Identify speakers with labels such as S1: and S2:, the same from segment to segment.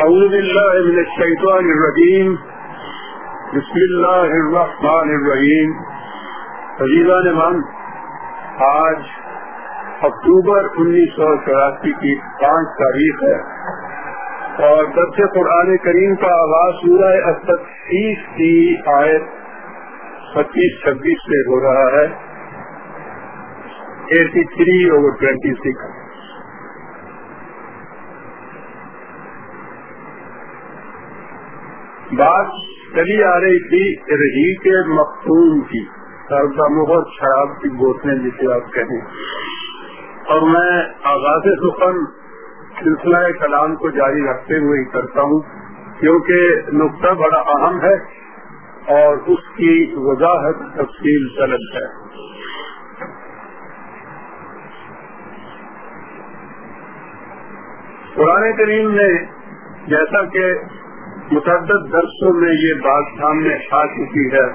S1: أعوذ بالله من الشيطان الرجيم. بسم الله الرحمن الرحيم. عزیزان من آج اکتوبر انیس سو چوراسی کی پانچ تاریخ ہے اور درس قرآن کریم کا آغاز سورہ ستیس کی آیت پچیس، چھبیس سے ہو رہا ہے۔ Eighty three over twenty six. بات چلی آ رہی تھی، رہی کے مختوم کی سردا شراب کی بوتلیں جسے آپ کہیں۔ اور میں آغاز سخن، سلسلہ کلام کو جاری رکھتے ہوئے ہی کرتا ہوں، کیونکہ نقطہ بڑا اہم ہے اور اس کی وضاحت تفصیل طلب ہے۔ قرآن کریم نے جیسا کہ متعدد درسوں میں یہ بات سامنے آ چکی ہے۔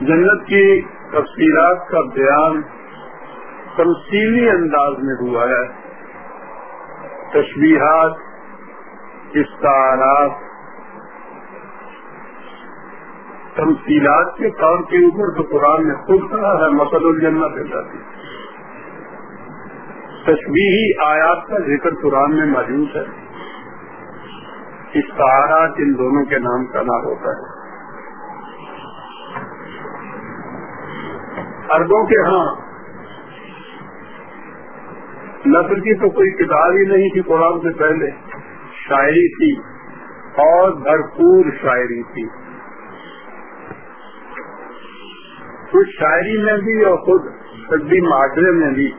S1: جنت کی تفصیلات کا بیان تمثیلی انداز میں ہوا ہے۔ تشبیہات، استعارات۔ تمثیلات کے طور کے اوپر تو قرآن نے خود کہا ہے مسد الجنت جاتی۔ تشبیہی آیات کا ذکر قرآن میں موجود ہے۔ استعارات ان دونوں کے نام کا نام ہوتا ہے۔ اربوں کے ہاں نسل کی تو کوئی کتاب ہی نہیں تھی قرآن سے پہلے، شاعری تھی اور بھرپور شاعری تھی۔ کچھ شاعری میں بھی اور خود سردی معاشرے میں بھی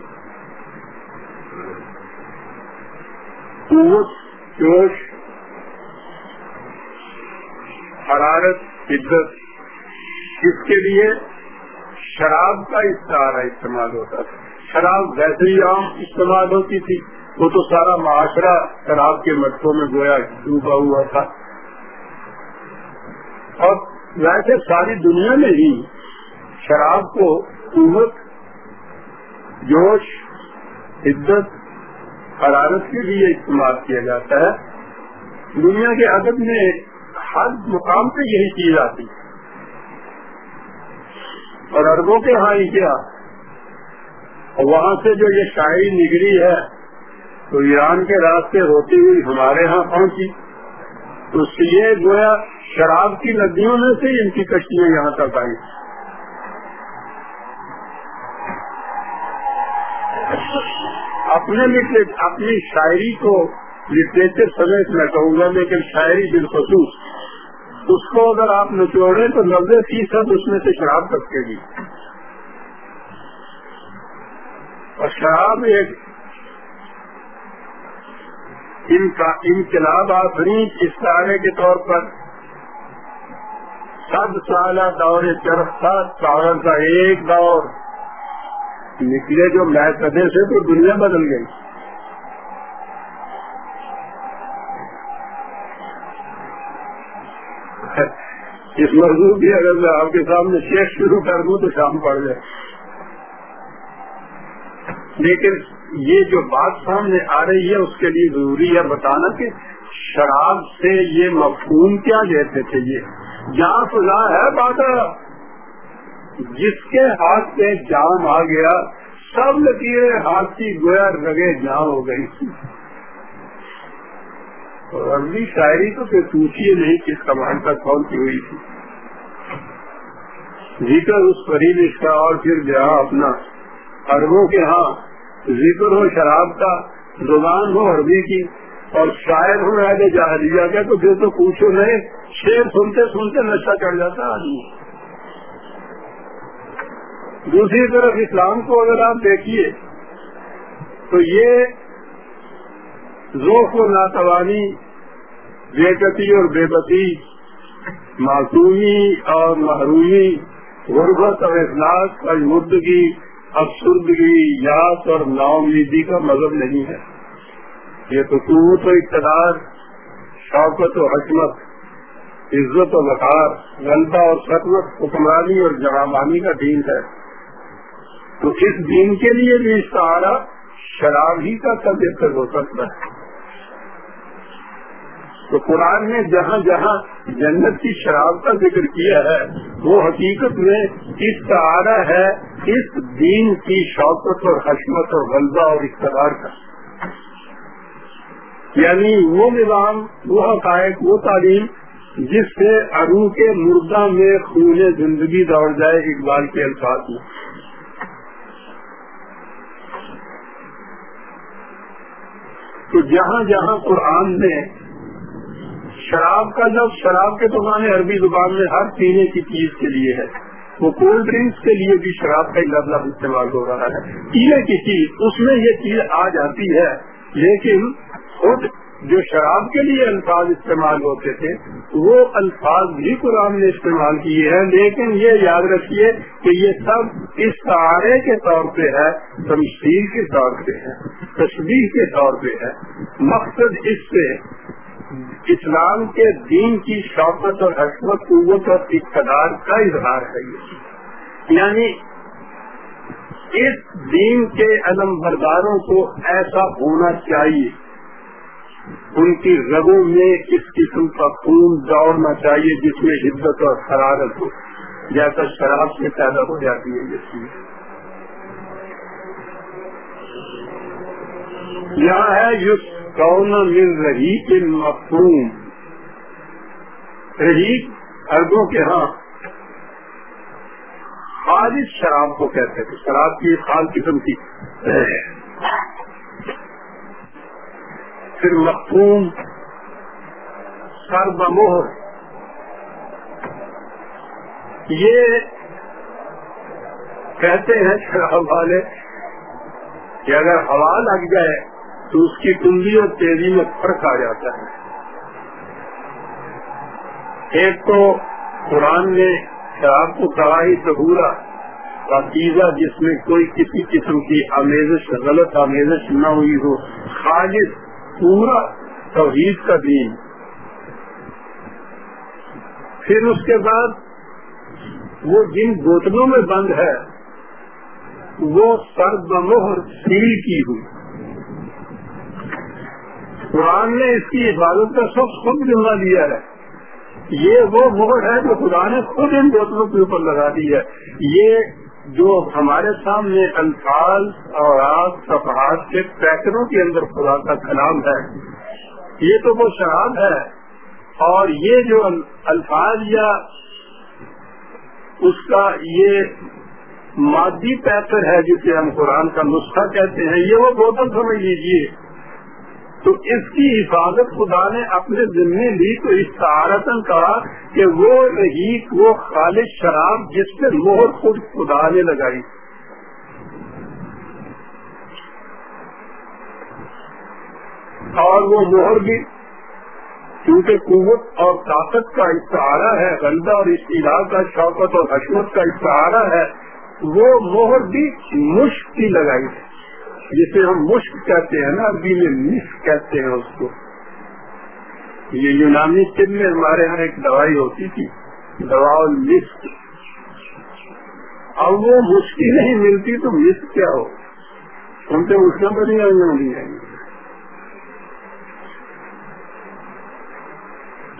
S1: قوت، جوش حرارت شدت اس کے لیے شراب کا استعارہ استعمال ہوتا تھا۔ شراب ویسے ہی عام استعمال ہوتی تھی۔ وہ تو سارا معاشرہ شراب کے مٹکوں میں گویا ڈوبا ہوا تھا۔ اور ویسے ساری دنیا میں ہی شراب کو قوت، جوش شدت حرارت کے لیے استعمال کیا جاتا ہے۔ دنیا کے ادب میں ہر مقام پہ یہی چیز آتی اور اربوں کے ہاں ہی کیا؟ وہاں سے جو یہ شاعری نگری ہے، تو ایران کے راستے ہوتی ہوئی ہمارے ہاں پہنچی۔ تو یہ گویا شراب کی ندیوں میں سے ان کی کشتیاں یہاں تک آئی اپنے اپنی شاعری کو لٹریچر سمیت میں کہوں گا، لیکن شاعری بالخصوص۔ اس کو اگر آپ نچوڑے تو نبے فیصد اس میں سے شراب سکتے گی۔ اور شراب ایک ان کا انقلاب آفری اس طرح کے طور پر سب سالہ دور چرخا چاول کا ایک دور۔ نکلے جو میچ سے تو دنیا بدل گئی۔ اس موضوع کی اگر میں آپ کے سامنے شیخ شروع کر دوں تو شام پڑ جائے۔ لیکن یہ جو بات سامنے آ رہی ہے، اس کے لیے ضروری ہے بتانا کہ شراب سے یہ مفہوم کیا لیتے تھے یہ۔ جہاں فضا ہے بات جس کے ہاتھ پہ جام آ گیا، سب لکیریں ہاتھ کی گویا رگے جام ہو گئی۔ اور عربی شاعری تو پھر پوچھیے نہیں کس کمان تک کون سی ہوئی تھی۔ ذکر اس قریب اس کا اور پھر جہاں اپنا۔ اربوں کے ہاں ذکر ہو شراب کا، زبان ہو عربی کی، اور شاعر ہو رہے جہریہ کا، تو پھر تو پوچھو نہیں شیر سنتے سنتے نشہ چڑھ جاتا آدمی۔ دوسری طرف اسلام کو اگر آپ دیکھیے، تو یہ ذوق و ناتوانی، بےکتی اور بے بتی معصومی اور محرومی، غربت اور اخلاق اور مردگی افسردگی یاد اور نا امیدی کا مذہب نہیں ہے۔ یہ تو قوت و اقتدار شوقت و حکمت، عزت و وقار غلطہ اور سطمت حکمرانی اور جوابانی کا دین ہے۔ تو اس دین کے لیے بھی سارا شراب ہی کا بہتر ہو سکتا ہے۔ تو قرآن نے جہاں جہاں جنت کی شراب کا ذکر کیا ہے، وہ حقیقت میں اس کا آرا ہے، اس دین کی شوقت اور حشمت اور غلبہ اور اقتدار کا۔ یعنی وہ نظام، وہ حقائق، وہ تعلیم جس سے ارو کے مردہ میں خون زندگی دوڑ جائے، اقبال کے الفاظ میں۔ تو جہاں جہاں قرآن نے شراب کا لفظ، شراب کے تو معنی عربی زبان میں ہر پینے کی چیز کے لیے ہے۔ وہ کولڈ ڈرنکس کے لیے بھی شراب کا لفظ لفظ استعمال ہو رہا ہے۔ پینے کی چیز، اس میں یہ چیز آ جاتی ہے۔ لیکن خود جو شراب کے لیے الفاظ استعمال ہوتے تھے، وہ الفاظ بھی قرآن نے استعمال کیے ہیں۔ لیکن یہ یاد رکھیے کہ یہ سب اس سہارے کے طور پہ ہے تمشیر کے طور پہ ہے تصویر کے طور پہ ہے۔ مقصد اس سے اسلام کے دین کی شوقت اور حکمت قوت اور اقتدار کا اظہار ہے یہ۔ یعنی اس دین کے علم برداروں کو ایسا ہونا چاہیے۔ ان کی رگوں میں اس قسم کا خون دوڑنا چاہیے جس میں حدت اور حرارت ہو، جیسا شراب سے پیدا ہو جاتی ہے یہ چیز۔ یہاں ہے یو کون مل رہی مفہوم رہی اربوں کے ہاں۔ خالص شراب کو کہتے تھے شراب کی خال قسم کی پھر مفہوم سر بموہر یہ کہتے ہیں شراب والے کہ اگر ہوا لگ جائے تو اس کی کنڈی اور تیزی میں فرق آ جاتا ہے۔ ایک تو قرآن نے شراب کو کہا ہی سہورا پاکیزہ جس میں کوئی کسی قسم کی آمیزش، غلط آمیزش نہ ہوئی ہو۔ خالص، پورا توحید کا دین۔ پھر اس کے بعد وہ جن بوتلوں میں بند ہے، وہ سر بموہر سیل کی ہوئی۔ قرآن نے اس کی حفاظت کا سب خود ذمہ لیا ہے۔ یہ وہ مہر ہے جو خدا نے خود ان بوتلوں کے اوپر لگا دی ہے۔ یہ جو ہمارے سامنے الفاظ اور آگ صفحات کے پیکروں کے اندر خدا کا کلام ہے۔ یہ تو وہ شراب ہے۔ اور یہ جو الفاظ یا اس کا یہ مادی پیکر ہے جسے ہم قرآن کا نسخہ کہتے ہیں، یہ وہ بوتل سمجھ لیجیے تو اس کی حفاظت خدا نے اپنے ذمے لی تو اس سہارتن کہا کہ وہ رہی وہ خالص شراب جس سے مہر خود خدا نے لگائی۔ اور وہ مہر بھی کیونکہ قوت اور طاقت کا استعارہ ہے، غلبہ اور اشتہار کا شوقت اور حشمت کا استعارہ ہے، وہ مہر بھی مشکل لگائی۔ ہے جسے ہم مشک کہتے ہیں نا عربی میں مس کہتے ہیں اس کو۔ یہ یونانی طب میں ہمارے یہاں ایک دوائی ہوتی تھی، دوا مسک اب وہ مشکل نہیں ملتی تو مس کیا ہو؟ ہم تو اس کا بڑی نہیں آئیں گے۔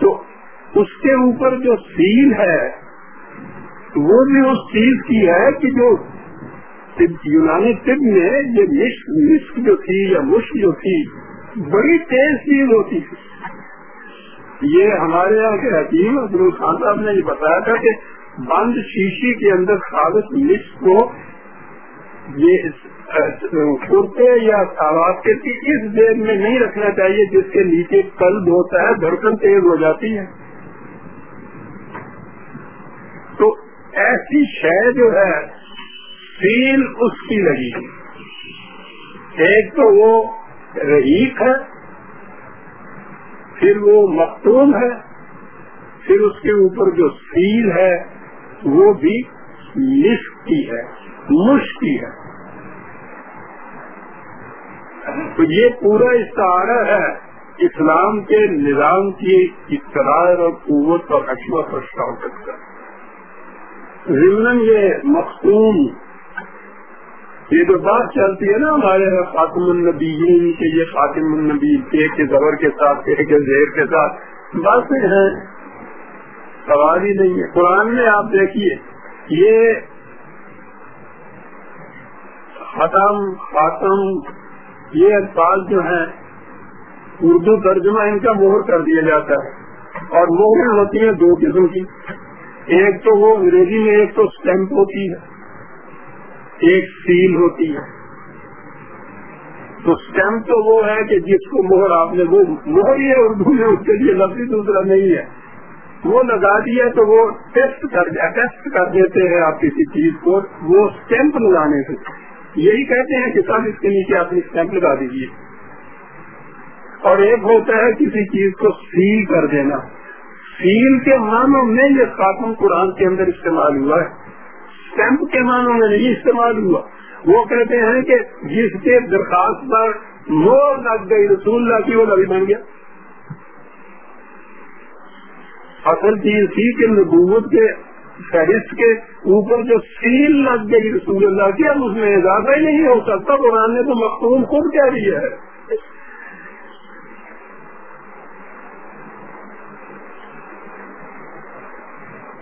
S1: تو اس کے اوپر جو سیل ہے، وہ بھی اس چیز کی ہے کہ جو یونانی طب میں یہ مشک مشک جو تھی یا مشک جو تھی، بڑی تیز چیز ہوتی تھی۔ یہ ہمارے یہاں کے حکیم عبدال خان صاحب نے یہ بتایا تھا کہ بند شیشی کے اندر خالص مشک کو یہ کرتے یا آواز کے اس دیر میں نہیں رکھنا چاہیے جس کے نیچے قلب ہوتا ہے، دھڑکن تیز ہو جاتی ہے۔ تو ایسی شے جو ہے فیل اس کی لگی۔ ایک تو وہ رحیق ہے، پھر وہ مختوم ہے، پھر اس کے اوپر جو سیل ہے، وہ بھی لفٹ کی ہے، مشکی ہے۔ تو یہ پورا استعارہ ہے اسلام کے نظام کی اقتدار اور قوت اور حکمت اور شوقت کا۔ ضمن یہ مختوم یہ جو بات چلتی ہے نا ہمارے یہاں خاتم النبیین کے یہ خاتم النبی ایک کے زبر کے ساتھ، ایک کے زیر کے ساتھ، باتیں ہیں۔ سوال ہی نہیں ہے۔ قرآن میں آپ دیکھیے، یہ ختم، خاتم، یہ الفاظ جو ہیں، اردو ترجمہ ان کا مہر کر دیا جاتا ہے۔ اور مہر ہوتی ہیں دو قسم کی۔ ایک تو وہ انگریزی میں، ایک تو اسٹیمپ ہوتی ہے۔ ایک سیل ہوتی ہے۔ تو اسٹیمپ تو وہ ہے کہ جس کو مہر آپ نے وہ مہر ہی ہے اردو میں اس کے لیے لفظ دوسرا نہیں ہے۔ وہ لگا دیا تو وہ ٹیسٹ کر ٹیسٹ کر دیتے ہیں آپ کسی چیز کو، وہ اسٹیمپ لگانے سے۔ یہی کہتے ہیں کہ سب اس کے نیچے اپنی اسٹیمپ لگا دیجیے اور ایک ہوتا ہے کسی چیز کو سیل کر دینا۔ سیل کے معنوں میں یہ خاتم قرآن کے اندر استعمال ہوا ہے۔ اسٹیمپ کے معنوں میں نہیں استعمال ہوا۔ وہ کہتے ہیں کہ جس کے درخواست پر مور لگ گئی رسول اللہ کی، وہ نبی بن گیا۔ اصل چیز تھی کہ نبوت کے فہرست کے اوپر جو سیل لگ گئی رسول اللہ کی، اب اس میں اضافہ ہی نہیں ہو سکتا قرآن نے تو مختوم خود کہہ دیا ہے۔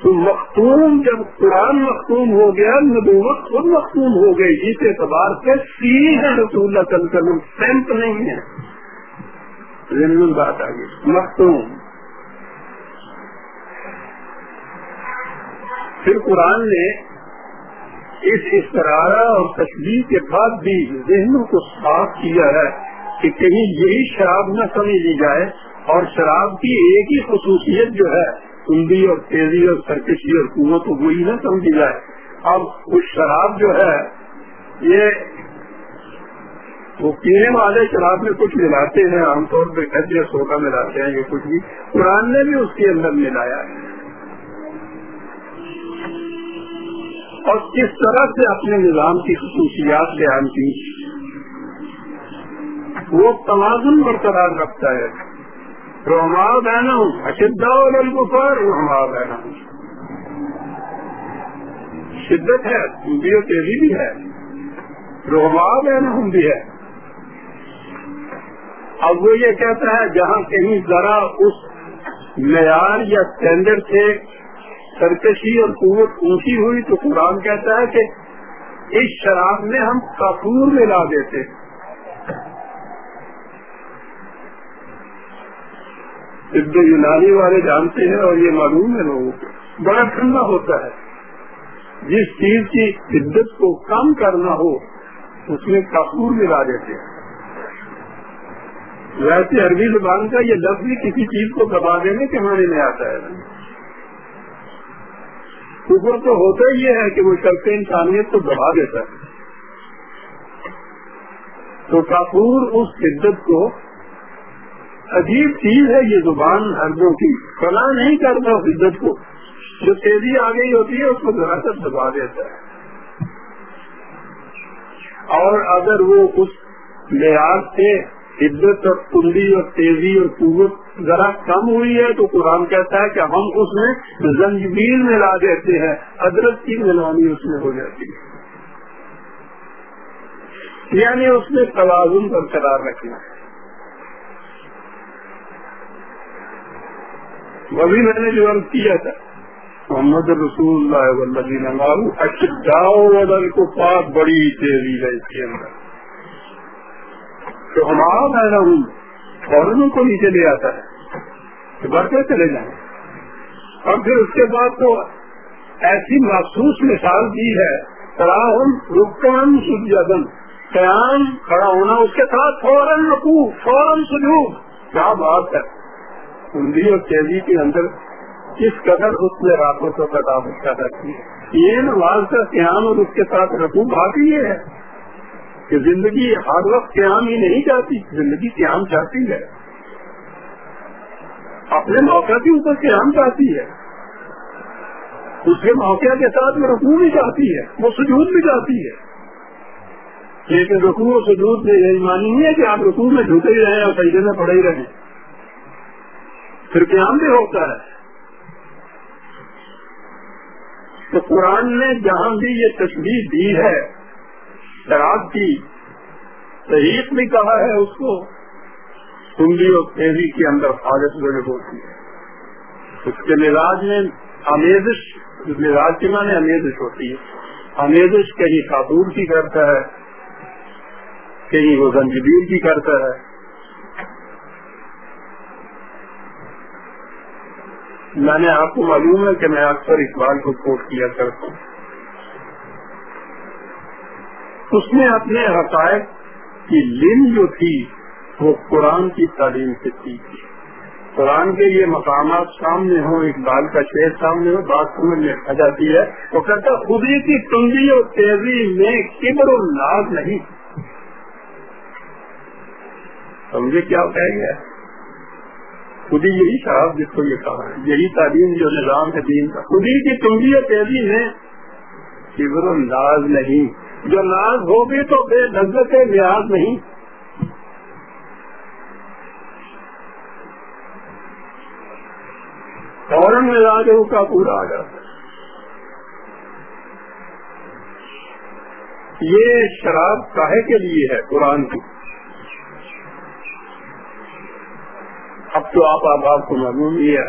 S1: تو مختوم جب قرآن مختوم ہو گیا، نبوت خود مختوم ہو گئی اس اعتبار سے سیل ہے رسول اللہ صلی اللہ علیہ وسلم سینٹ نہیں ہے بات آ مختوم۔ پھر قرآن نے اس استرارہ اور تشریح کے بعد بھی ذہنوں کو صاف کیا ہے کہ کہیں یہی شراب نہ سمجھ لی جائے اور شراب کی ایک ہی خصوصیت جو ہے کندی اور تیزی اور سرکشی اور قوت وہی نہ سمجھی جائے۔ اب اس شراب جو ہے، یہ وہ پینے والے شراب میں کچھ ملاتے ہیں، عام طور پہ گھر سوکا ملاتے ہیں یہ کچھ بھی۔ قرآن نے بھی اس کے اندر ملایا ہے۔ اور کس طرح سے اپنے نظام کی خصوصیات بیان کی؟ وہ توازن برقرار رکھتا ہے۔ روما بہنا ہوں اشدا پر روما بہنا ہوں شدت ہے بھی تیزی بھی ہے. روما بہنا ہوں بھی ہے. اب وہ یہ کہتا ہے، جہاں کہیں ذرا اس معیار یا اسٹینڈرڈ سے سرکشی اور قوت اونچی ہوئی تو قرآن کہتا ہے کہ اس شراب میں ہم کپور ملا دیتے۔ سب یونانی والے جانتے ہیں اور یہ معلوم ہے لوگوں کو، بڑا ٹھنڈا ہوتا ہے۔ جس چیز کی شدت کو کم کرنا ہو، اس میں کپور ملا دیتے ہیں۔ ویسے عربی زبان کا یہ لفظ بھی کسی چیز کو دبا دینے کے معنی میں آتا ہے۔ شکر تو ہوتا ہی ہے کہ وہ شخص انسانیت کو دبا دیتا ہے۔ تو کپور اس شدت کو عجیب چیز ہے یہ زبان ہردوں کی فلاں نہیں کرتا شدت کو۔ جو تیزی آ گئی ہوتی ہے اس کو ذرا سا دبا دیتا ہے۔ اور اگر وہ اس لحاظ سے شدت اور کندی اور تیزی اور قوت ذرا کم ہوئی ہے تو قرآن کہتا ہے کہ ہم اس میں زنجبیل ملا دیتے ہیں ادرک کی ملانی اس میں ہو جاتی ہے۔ یعنی اس میں توازن برقرار رکھنا۔ ہے وہ بھی میں نے جو عرض کیا تھا، محمد رسول اللہ اشداؤ کو پاک بڑی تیزی ہے اس کے اندر۔ تو ہمارا پیدا ہوں فوراً کو نیچے لے آتا ہے، تو بڑھتے چلے جائیں۔ اور پھر اس کے بعد تو ایسی محسوس مثال دی ہے، فراہم، رکن سجن قیام کھڑا ہونا، اس کے ساتھ فوراً رکو فوراً سجود۔ کیا بات ہے؟ کندی اور تیزی کے اندر کس قدر اس میں راتوں کو پیدا ہوتا رکھتی ہے۔ یہ نماز کا قیام اور اس کے ساتھ رکو باقی یہ ہے کہ زندگی ہر وقت قیام ہی نہیں چاہتی زندگی قیام چاہتی ہے۔ اپنے موقع کے اوپر قیام چاہتی ہے۔ دوسرے موقع کے ساتھ میں رکوع بھی چاہتی ہے، وہ سجود بھی چاہتی ہے۔ لیکن رکوع اور سجود میں یہی مانی نہیں ہے کہ آپ رکوع میں جھوٹے ہی رہیں اور سجدے میں پڑے ہی رہیں۔ پھر قیام بھی ہوتا ہے۔ تو قرآن نے جہاں بھی یہ تصویر دی ہے، شراب کی صحیح بھی کہا ہے اس کو کنڈی اور تیزی کے اندر حالت بڑے ہوتی ہے اس کے مزاج میں امیزش مزاج کے معنی امیزش ہوتی ہے۔ امیزش کہیں خاتون کی کرتا ہے، کہیں وہ زنجبیر کی کرتا ہے۔ میں نے آپ کو معلوم ہے کہ میں اکثر اقبال کو کوٹ کیا کرتا ہوں۔ اس نے اپنے حقائق کی لن جو تھی، وہ قرآن کی تعلیم سے تھی۔ قرآن کے یہ مقامات سامنے ہوں، اقبال کا شعر سامنے ہو بات سمجھ میں آ جاتی ہے۔ وہ کہتا خودی کی تنگی اور تیزی میں کبر و ناز نہیں۔ سمجھے کیا کہہ گیا؟ خود ہی یہی صاحب جس کو یہ کہا ہے، یہی تعلیم جو نظام ہے دین کا۔ خود ہی کی تنگی اور تیزی میں کبر و ناز نہیں۔ جو ناز ہوگی تو بے لذت نیاز نہیں۔ فوراً مزاج کا پورا آ جاتا یہ شراب کاہے کے لیے ہے؟ قرآن کی۔ اب تو آپ آپ آپ کو معلوم ہی ہے۔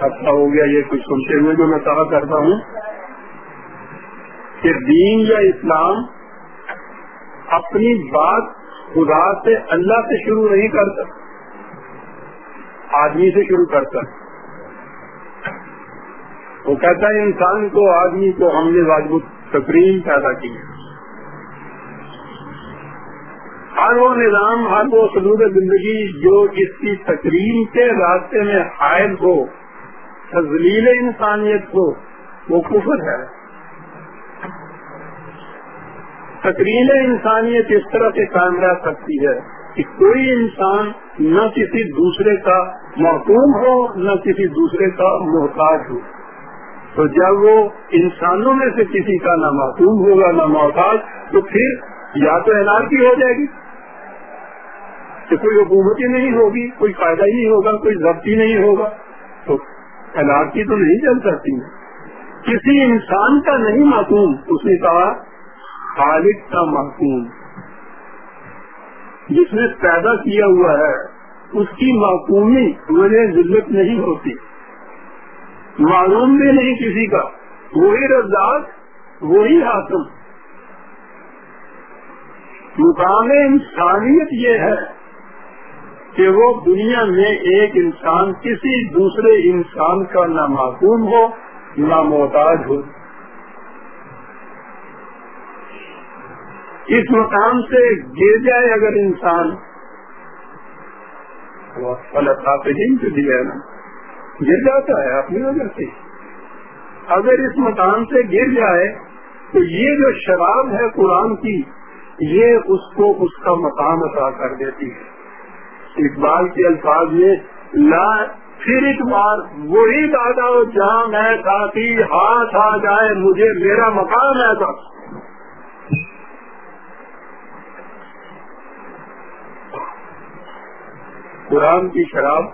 S1: اچھا ہو گیا یہ کچھ سنتے ہوئے جو میں کہا کرتا ہوں۔ کہ دین یا اسلام اپنی بات خدا سے اللہ سے شروع نہیں کرتا۔ آدمی سے شروع کرتا۔ وہ کہتا ہے انسان کو، آدمی کو ہم نے واجب تقریم پیدا کی ہر وہ نظام، ہر وہ سلوک زندگی جو اس کی تقریم کے راستے میں حائل ہو تزلیل انسانیت ہو، وہ کفر ہے۔ تقریر انسانیت اس طرح سے قائم رہ سکتی ہے کہ کوئی انسان نہ کسی دوسرے کا محکوم ہو، نہ کسی دوسرے کا محتاج ہو۔ تو جب وہ انسانوں میں سے کسی کا نہ معصوم ہوگا، نہ محتاج، تو پھر یا تو کی ہو جائے گی۔ کہ کوئی حکومت ہی نہیں ہوگی، کوئی فائدہ ہی نہیں ہوگا، کوئی ضبط ہی نہیں ہوگا۔ تو کی تو نہیں چل سکتی۔ کسی انسان کا نہیں معصوم۔ اس نے کہا، خالق کا معصوم۔ جس نے پیدا کیا ہوا ہے، اس کی معقومی مجھے ذلت نہیں ہوتی۔ معلوم بھی نہیں کسی کا۔ وہی رزاق، وہی حاصل مقام انسانیت یہ ہے۔ کہ وہ دنیا میں ایک انسان کسی دوسرے انسان کا نہ معصوم ہو، نہ محتاج ہو۔ اس مقام سے گر جائے اگر انسان۔ وہ دیا نا، گر جاتا ہے اپنی وجہ سے۔ اگر اس مکان سے گر جائے تو یہ جو شراب ہے قرآن کی، یہ اس کو اس کا مقام عطا کر دیتی ہے۔ اقبال کے الفاظ میں، لا، پھر ایک بار وہی دادا جہاں میں ساتھی، ہاتھ آ جائے، مجھے میرا مقام ہے قرآن کی شراب،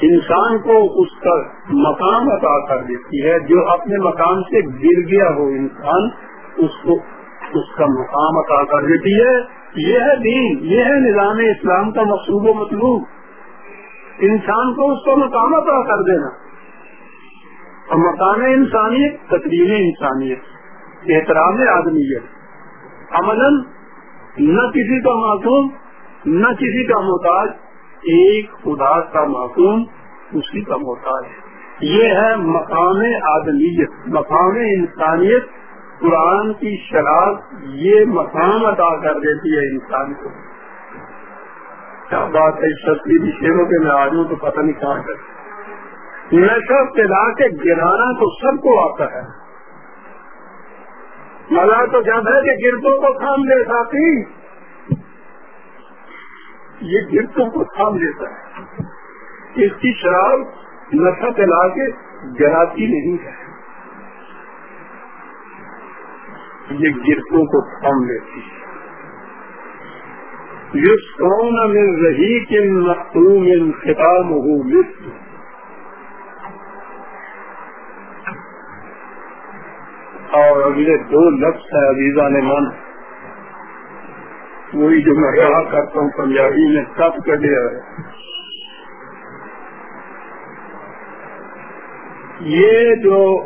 S1: انسان کو اس کا مقام عطا کر دیتی ہے، جو اپنے مقام سے گر گیا ہو انسان، اس کو، اس کا مقام عطا کر دیتی ہے۔ یہ ہے دین، یہ ہے نظام اسلام کا مقصوب و مطلوب۔ انسان کو اس کا مقام عطا کر دینا۔ اور مقام انسانیت تقریم انسانیت، احترام آدمیت۔ عمل نہ کسی کا معصوم، نہ کسی کا محتاج، ایک خدا کا معصوم اسی کا محتاج۔ ہے یہ ہے مقام آدمیت، مقام انسانیت۔ قرآن کی شراب یہ مقام ادا کر دیتی ہے انسان کو۔ کیا بات ہے؟ تصویری شیروں کے میں آ جاؤں تو پتہ نہیں کہاں کر نشہ پلا کے گرانا تو سب کو آتا ہے۔ مزہ تو کہتا ہے کہ گردوں کو تھام دے ساتھی۔ یہ گرتوں کو تھام لیتا ہے۔ اس کی شراب نشہ پلا کے گراتی نہیں ہے۔ یہ گرتوں کو تھام لیتی ہے۔ یہ سونا میں رہی کے مختوم خطاب ہو اور اگلے دو لفظ ہے عزیزہ نے من وہی جو میں کہا کرتا ہوں، پنجابی میں سب کٹیا ہے۔ یہ جو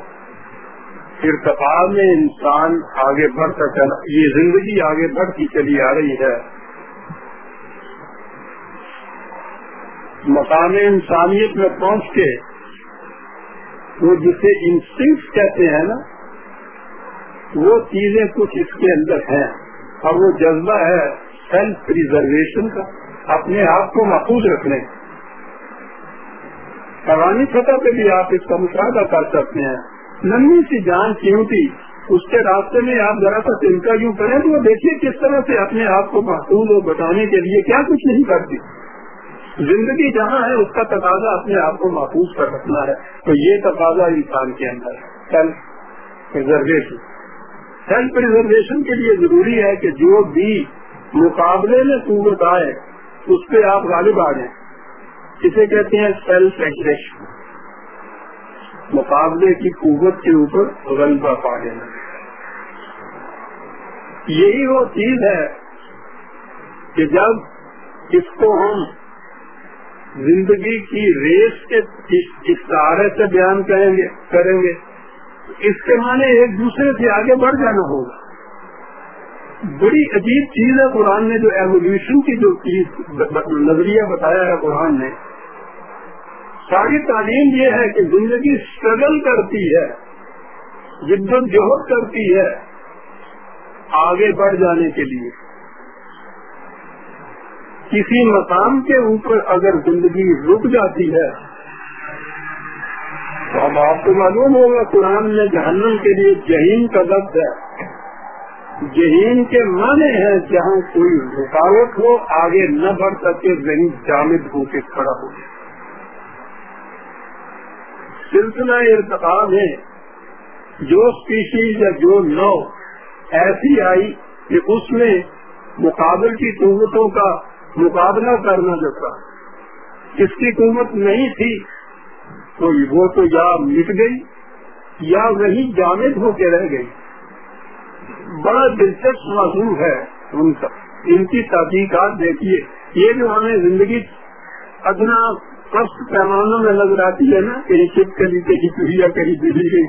S1: ارتقا میں انسان آگے بڑھتا چلا یہ زندگی آگے بڑھتی چلی آ رہی ہے۔ مقام انسانیت میں پہنچ کے وہ جسے انسٹنگ کہتے ہیں نا، وہ چیزیں کچھ اس کے اندر ہیں۔ اور وہ جذبہ ہے سیلف پریزرویشن کا، اپنے آپ کو محفوظ رکھنے۔ روانی سطح پہ بھی آپ اس کا مشاہدہ کر سکتے ہیں۔ ننی سی جان کیوں تھی؟ اس کے راستے میں آپ ذرا سا چنتا کیوں کریں تو وہ دیکھیے کس طرح سے اپنے آپ کو محفوظ اور بتانے کے لیے کیا کچھ نہیں کرتی۔ زندگی جہاں ہے، اس کا تقاضا اپنے آپ کو محفوظ کر رکھنا ہے۔ تو یہ تقاضا انسان کے اندر سیلف ریزرویشن سیلف ریزرویشن کے لیے ضروری ہے کہ جو بھی مقابلے میں قوت آئے، اس پہ آپ غالب آ جائیں۔ اسے کہتے ہیں سیلف ایگریشن مقابلے کی قوت کے اوپر غلبہ پا لینا یہی وہ چیز ہے کہ جب اس کو ہم زندگی کی ریس کے اشارے سے بیان کریں گے کریں گے، اس کے معنی ایک دوسرے سے آگے بڑھ جانا ہوگا۔ بڑی عجیب چیز ہے قرآن نے جو ایولیوشن کی جو چیز، نظریہ بتایا ہے قرآن نے ساری تعلیم یہ ہے کہ زندگی اسٹرگل کرتی ہے جدت جہد کرتی ہے آگے بڑھ جانے کے لیے۔ کسی مقام کے اوپر اگر زندگی رک جاتی ہے، تو اب آپ کو معلوم ہوگا قرآن میں جہنم کے لیے جہین کا لفظ ہے۔ جہین کے معنی ہے جہاں کوئی رکاوٹ ہو، آگے نہ بڑھ سکے، ذہن جامد ہو کے کھڑا ہو۔ سلسلہ ارتقا میں جو اسپیشیز یا جو نو ایسی آئی کہ اس میں مقابل کی قوتوں کا مقابلہ کرنا جو تھا کی قوت نہیں تھی، تو وہ تو یا مٹ گئی یا وہی جامد ہو کے رہ گئی۔ بڑا دلچسپ موضوع ہے ان ان کی تحقیقات دیکھیے، یہ جو ہمیں زندگی ادنا کشٹ پیمانوں میں نظر آتی ہے نا کہیں چپ کری کہیں پوری یا کہیں دلی گئی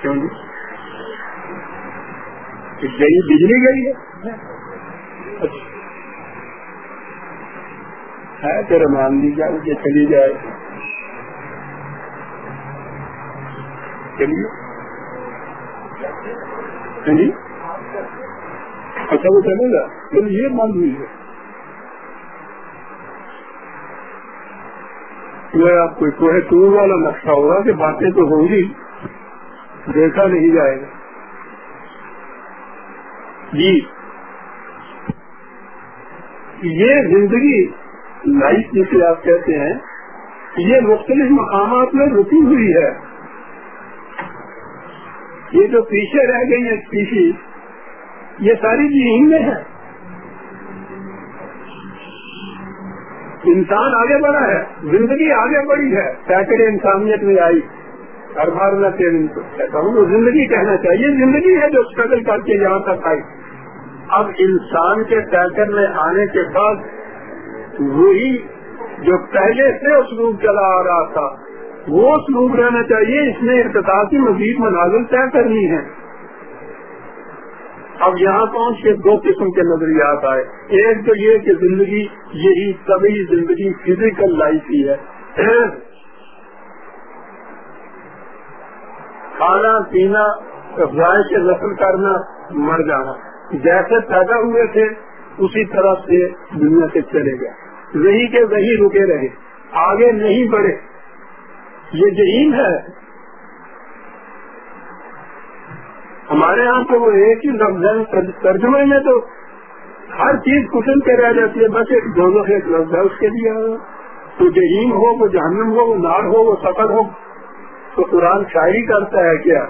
S1: کیوں جی؟ گئی بجلی گئی ہے۔ اچھا۔ تیرا مان لی جائے کہ چلی جائے۔ چلیے۔ ہاں جی؟ اچھا وہ چلے گا۔ چل یہ مان لیجیے آپ کو کوئی ٹور والا نقشہ ہوگا کہ باتیں تو ہوں گی۔ دیکھا نہیں جائے گا۔ جی۔ یہ زندگی لائف جسے آپ کہتے ہیں، یہ مختلف مقامات میں رکی ہوئی ہے۔ یہ جو پیچھے رہ گئی ہے پیچھے یہ ساری چیز میں ہے انسان آگے بڑھا ہے، زندگی آگے بڑھی ہے۔ سیکڑے انسانیت میں آئی۔ ہر بار میں کہتا ہوں تو زندگی کہنا چاہیے۔ زندگی ہے جو اسٹرگل کر کے یہاں تک آئی۔ اب انسان کے پیکر میں آنے کے بعد وہی جو پہلے سے اسلوب چلا آ رہا تھا، وہ اسلوب رہنا چاہیے۔ اس میں کی مزید مناظر طے کرنی ہے۔ اب یہاں پہنچ کے دو قسم کے نظریات آئے۔ ایک تو یہ کہ زندگی یہی سبھی زندگی فزیکل لائف ہی ہے۔ کھانا پینا افزائش نسل کرنا، مر جانا۔ جیسے پیدا ہوئے تھے، اسی طرح سے دنیا سے چلے گئے۔ وہی کے وہی رکے رہے۔ آگے نہیں بڑھے۔ یہ یہین ہے ہمارے یہاں تو وہ ایک ہی لفظ ترجمے میں تو ہر چیز کشن کے رہ جاتی ہے، بس ایک دونوں ایک لفظ ہے اس کے لیے۔ تو جہین ہو، وہ جہنم ہو، وہ نار ہو، وہ سفر ہو۔ تو قرآن شاعری کرتا ہے کیا؟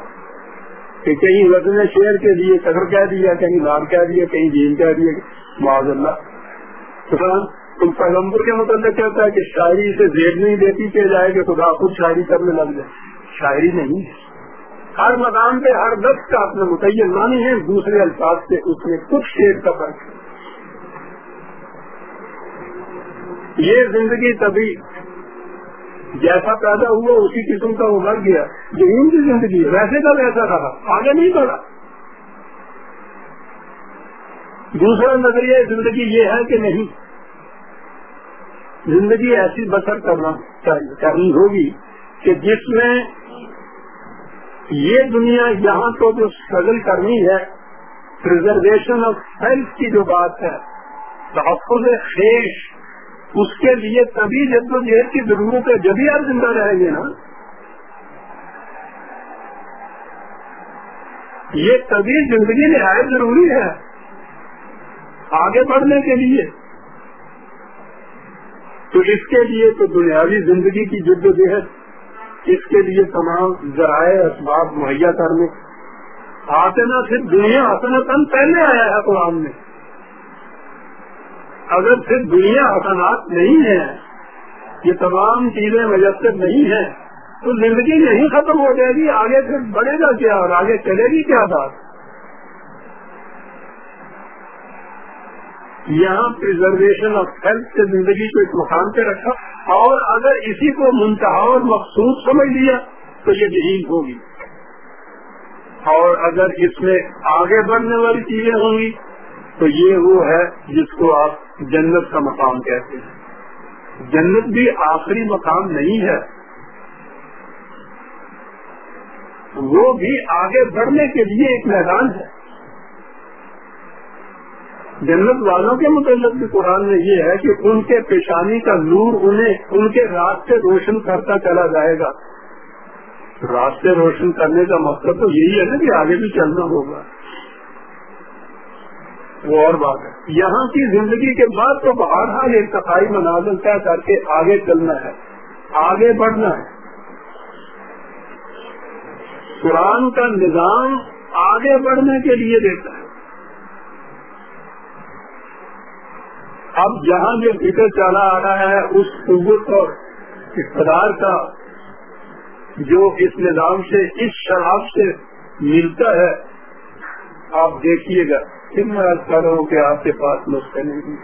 S1: کہ کہیں وزن شیر کے لیے سفر کہہ دیا، کہیں نام کہہ دیا، کہیں دین کہہ دیا معاذ اللہ۔ تم پیغمبر کے متعلق کہتا ہے کہ شاعری سے زیر نہیں دیتی کہ جائے کہ خدا خود شاعری کرنے لگ جائے۔ شاعری نہیں ہے۔ ہر مقام پہ ہر لفظ کا اپنے متعین مانی ہے، دوسرے الفاظ سے اس میں کچھ شیر کا فرق یہ زندگی تبھی جیسا پیدا ہوا، اسی قسم کا وہ مر گیا۔ یہی کی زندگی، ویسے کا ویسا رہا آگے نہیں بڑھا۔ دوسرا نظریہ زندگی یہ ہے کہ نہیں۔ زندگی ایسی بسر کرنا کرنی ہوگی کہ جس میں یہ دنیا یہاں تو جو اسٹرگل کرنی ہے پرزرویشن آف ہیلتھ کی جو بات ہے، تحفظ خیش، اس کے لیے تبھی جد و جہد کی ضرورت ہے جبھی آپ زندہ رہیں گے نا۔ یہ تبھی زندگی نہایت ضروری ہے، آگے بڑھنے کے لیے۔ تو اس کے لیے تو دنیاوی زندگی کی جد و جہد اس کے لیے تمام ذرائع اسباب مہیا کرنے۔ آتے نہ صرف دنیا تن پہلے آیا ہے قرآن میں۔ اگر صرف دنیا حسنات نہیں ہے، یہ تمام چیزیں مجسر نہیں ہیں، تو زندگی نہیں ختم ہو جائے گی، آگے پھر بڑھے گا کیا اور آگے چلے گی کیا بات؟ یہاں پرزرویشن آف ہیلتھ سے زندگی کو ایک مقام پہ رکھا اور اگر اسی کو منتہا اور مخصوص سمجھ لیا تو یہ ذہین ہوگی۔ اور اگر اس میں آگے بڑھنے والی چیزیں ہوں گی تو یہ وہ ہے جس کو آپ جنت کا مقام کہتے ہیں۔ جنت بھی آخری مقام نہیں ہے۔ وہ بھی آگے بڑھنے کے لیے ایک میدان ہے۔ جنت والوں کے متعلق بھی قرآن میں یہ ہے کہ ان کے پیشانی کا نور انہیں ان کے راستے روشن کرتا چلا جائے گا۔ راستے روشن کرنے کا مقصد تو یہی ہے نا کہ آگے بھی چلنا ہوگا۔ وہ اور بات ہے۔ یہاں کی زندگی کے بعد تو بہرحال ایک صفائی مناظر طے کر کے آگے چلنا ہے۔ آگے بڑھنا ہے۔ قرآن کا نظام آگے بڑھنے کے لیے دیتا ہے۔ اب جہاں جو فکر چلا آ رہا ہے اس قوت اور اقتدار کا جو اس نظام سے، اس شراب سے ملتا ہے۔ آپ دیکھیے گا پھر میں کر رہا ہوں کہ آپ کے پاس نسخے نہیں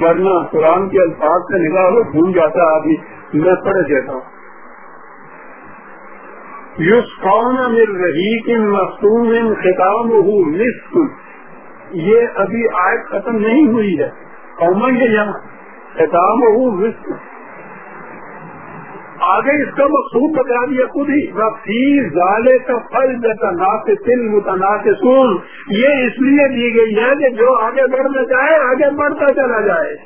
S1: ورنہ قرآن کے الفاظ سے نگاہ ہو بھول جاتا آدمی۔ میں پڑھ دیتا ہوں۔ یوس کون مل رہی کہ مختوم خطاب ہوں نصف یہ ابھی آئے ختم نہیں ہوئی ہے۔ قومن کے یہاں۔ خطاب ہوں آگے اس کا مقصود بتا دیا خود ہی۔ وقیر ظالے کا پھل جتنا سے تل متنا سے سن یہ اس لیے دی گئی ہے کہ جو آگے بڑھنا چاہے، آگے بڑھتا چلا جائے۔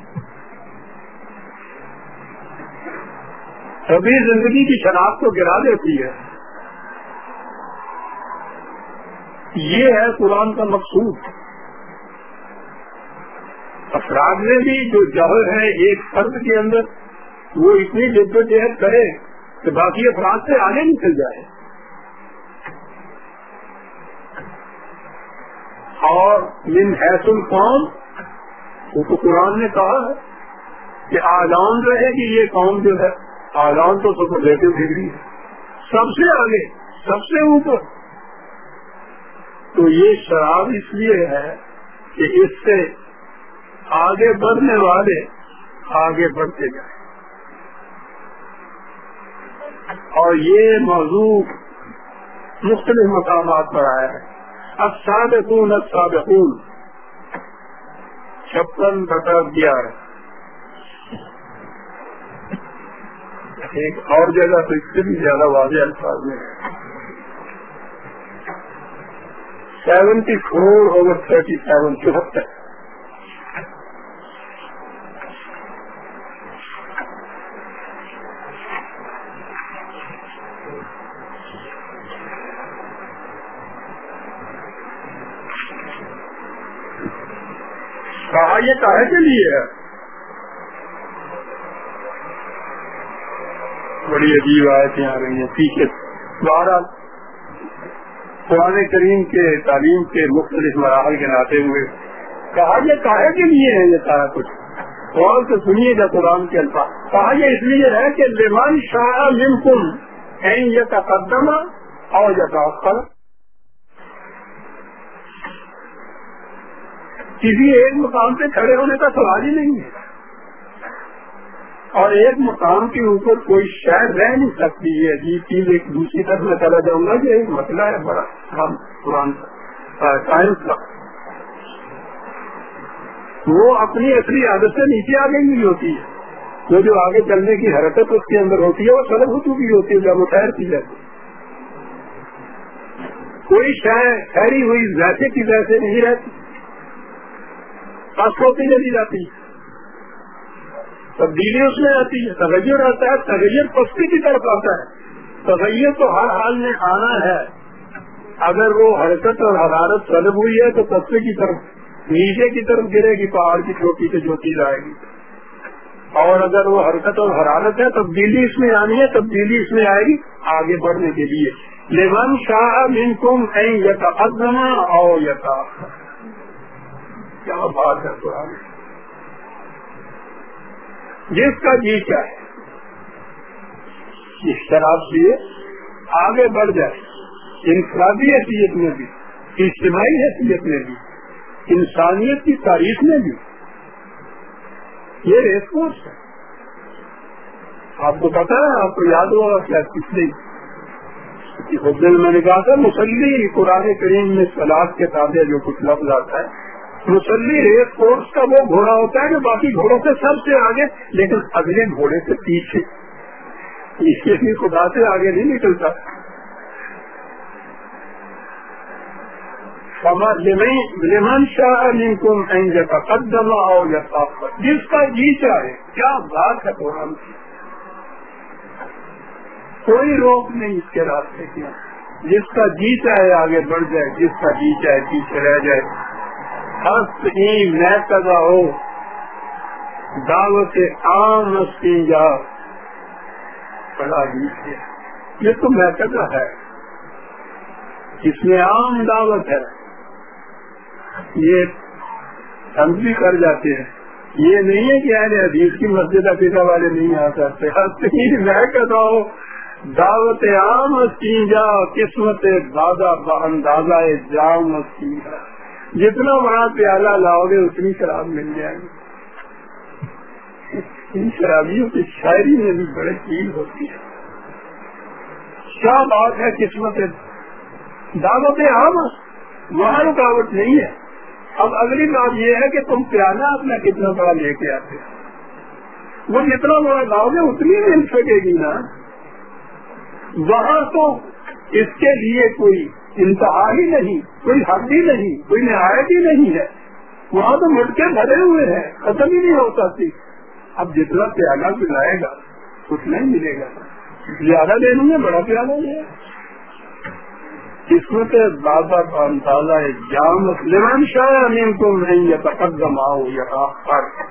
S1: ابھی زندگی کی شراب کو گرا دیتی ہے۔ یہ ہے قرآن کا مقصود۔ افراد میں بھی جو جوہر ہے ایک فرد کے اندر، وہ اتنی جد و جہد کرے کہ باقی افراد سے آگے نکل جائے۔ اور من حیث القوم، وہ تو قرآن نے کہا ہے کہ آلان رہے گی یہ قوم جو ہے، آلان تو سب ڈگری ہے۔ سب سے آگے، سب سے اوپر۔ تو یہ شراب اس لیے ہے کہ اس سے آگے بڑھنے والے آگے بڑھتے جائیں۔ اور یہ موضوع مختلف مقامات پر آیا ہے۔ اب سابقون اب سابقون چھپن بٹا گیارہ ایک اور جگہ تو اس سے بھی زیادہ واضح الفاظ میں۔ Seventy four over thirty seven, چوہتر۔ کہا یہ کہے کے لیے ہے؟ بڑی عجیب آیتیں آ رہی ہیں۔ پیچھے بہرحال قرآن کریم کے تعلیم کے مختلف مراحل کے ناتے ہوئے۔ کہا یہ کہے کے لیے ہے یہ سارا کچھ؟ غور سے سنیے گا قرآن کے الفاظ۔ کہا یہ اس لیے ہے کہ لمن شاہ منکم این یہ تقدم اور یہ تاخر کسی ایک مقام پہ کھڑے ہونے کا سوال ہی نہیں ہے۔ اور ایک مقام کے اوپر کوئی شہر رہ نہیں سکتی ہے۔ عجیب چیز ایک دوسری طرف میں چلا جاؤں گا کہ ایک مسئلہ ہے بڑا۔ ہم قرآن سائنس کا۔ وہ اپنی اصلی عادت سے نیچے آ گئی ہوتی ہے۔ وہ جو آگے چلنے کی حرکت اس کے اندر ہوتی ہے، وہ سڑک ہو چکی ہوتی ہے، جب وہ ٹھہرتی جاتی کوئی شہر ٹھہری ہوئی ویسے کی ویسے نہیں رہتی۔ پس ہوتی چلی جاتی۔ تبدیلی اس میں آتی ہے۔ تغیر آتا ہے۔ تغیر پستی کی طرف آتا ہے۔ تغیر تو ہر حال میں آنا ہے۔ اگر وہ حرکت اور حرارت سلب ہوئی ہے تو پستی کی طرف، نیچے کی طرف گرے گی، پہاڑ کی چوٹی سے جوتی جائے گی۔ اور اگر وہ حرکت اور حرارت ہے، تبدیلی اس میں آنی ہے۔ تبدیلی اس میں آئے گی آگے بڑھنے کے لیے۔ لیون شاہ من کم یتنا اور یتا کیا بات ہے قرآن جس کا جی چاہے اس شراب سے آگے بڑھ جائے۔ انفرادی حیثیت میں بھی، اجتماعی حیثیت میں بھی، انسانیت کی تاریخ میں بھی۔ یہ ریس کورس ہے۔ آپ کو پتا ہے، آپ کو یاد ہوگا کیا کس نے میں نے کہا تھا مسلی قرآن کریم میں سلاد کے تابع جو کچھ لفظ آتا ہے مسلی ریس کورس کا وہ گھوڑا ہوتا ہے جو باقی گھوڑوں سے سب سے آگے، لیکن اگلے گھوڑے سے پیچھے۔ اس کے لیے خدا سے آگے نہیں نکلتا۔ لمن شاہ کم کا قدم جس کا جی چاہے کیا بات ہے قرآن کی؟ کوئی روک نہیں اس کے راستے کی۔ جس کا جی چاہے آگے بڑھ جائے، جس کا جی چاہے پیچھے رہ جائے۔ ہست ہی میں پیدا ہو دعوت عام جا۔ بڑا جیت یہ تو میں پیدا ہے۔ اس میں عام دعوت ہے۔ یہ سمجھ بھی کر جاتے ہیں۔ یہ نہیں ہے کہ اہل حدیث کی مسجد عقیدہ والے نہیں آ سکتے۔ ہر میں کہتا ہوں۔ دعوت عام جا۔ قسمت دادا اندازہ جام جا جتنا بڑا پیالہ لاؤ گے، اتنی شراب مل جائے گی۔ ان شرابیوں کی شاعری میں بھی بڑے چیز ہوتی ہے۔ کیا بات ہے، قسمت دعوت عام وہاں رکاوٹ نہیں ہے۔ اب اگلی بات یہ ہے کہ تم پیالہ اپنا کتنا بڑا لے کے آتے وہ جتنا بڑا لاؤ گے، اتنی مل سکے گی نا۔ وہاں تو اس کے لیے کوئی انتہا ہی نہیں، کوئی حد ہی نہیں، کوئی نہایت ہی نہیں ہے۔ وہاں تو مٹکے بھرے ہوئے ہیں، ختم ہی نہیں ہو سکتی۔ اب جتنا پیالہ پلائے گا، کچھ نہیں ملے گا۔ زیادہ لینے میں بڑا پیالہ لے قسمت بابا کا اندازہ جام لمن شاہ امین کو نہیں یا تقدم آؤ یا آخر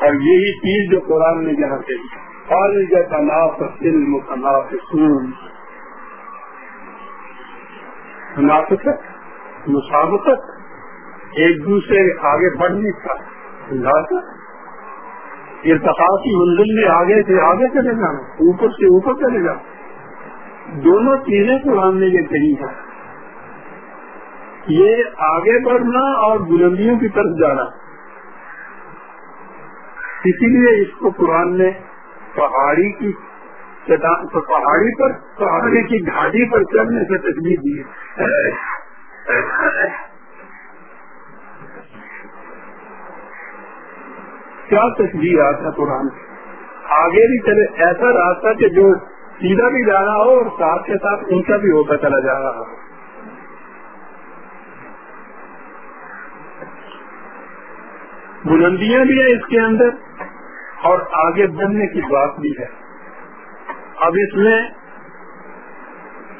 S1: اور یہی چیز جو قرآن نے جہاں سے خالج تناف علم تناف منافقت مسابقت ایک دوسرے آگے بڑھنے کا۔ ارتقا کی منزل میں آگے سے آگے چلے جانا، اوپر سے اوپر چلے جانا۔ دونوں چیزیں قرآن نے یہ کہی ہے یہ آگے بڑھنا اور بلندیوں کی طرف جانا۔ اسی لیے اس کو قرآن نے پہاڑی کی پہاڑی پر پہاڑی کی گھاٹی پر چڑھنے سے تجویز دی۔ کیا تصویر آتا قرآن آگے بھی چلے، ایسا راستہ کہ جو سیدھا بھی جا رہا ہو اور ساتھ کے ساتھ اونچا بھی ہوتا چلا جا رہا ہو۔ بلندیاں بھی ہیں اس کے اندر اور آگے بڑھنے کی بات بھی ہے۔ اب اس میں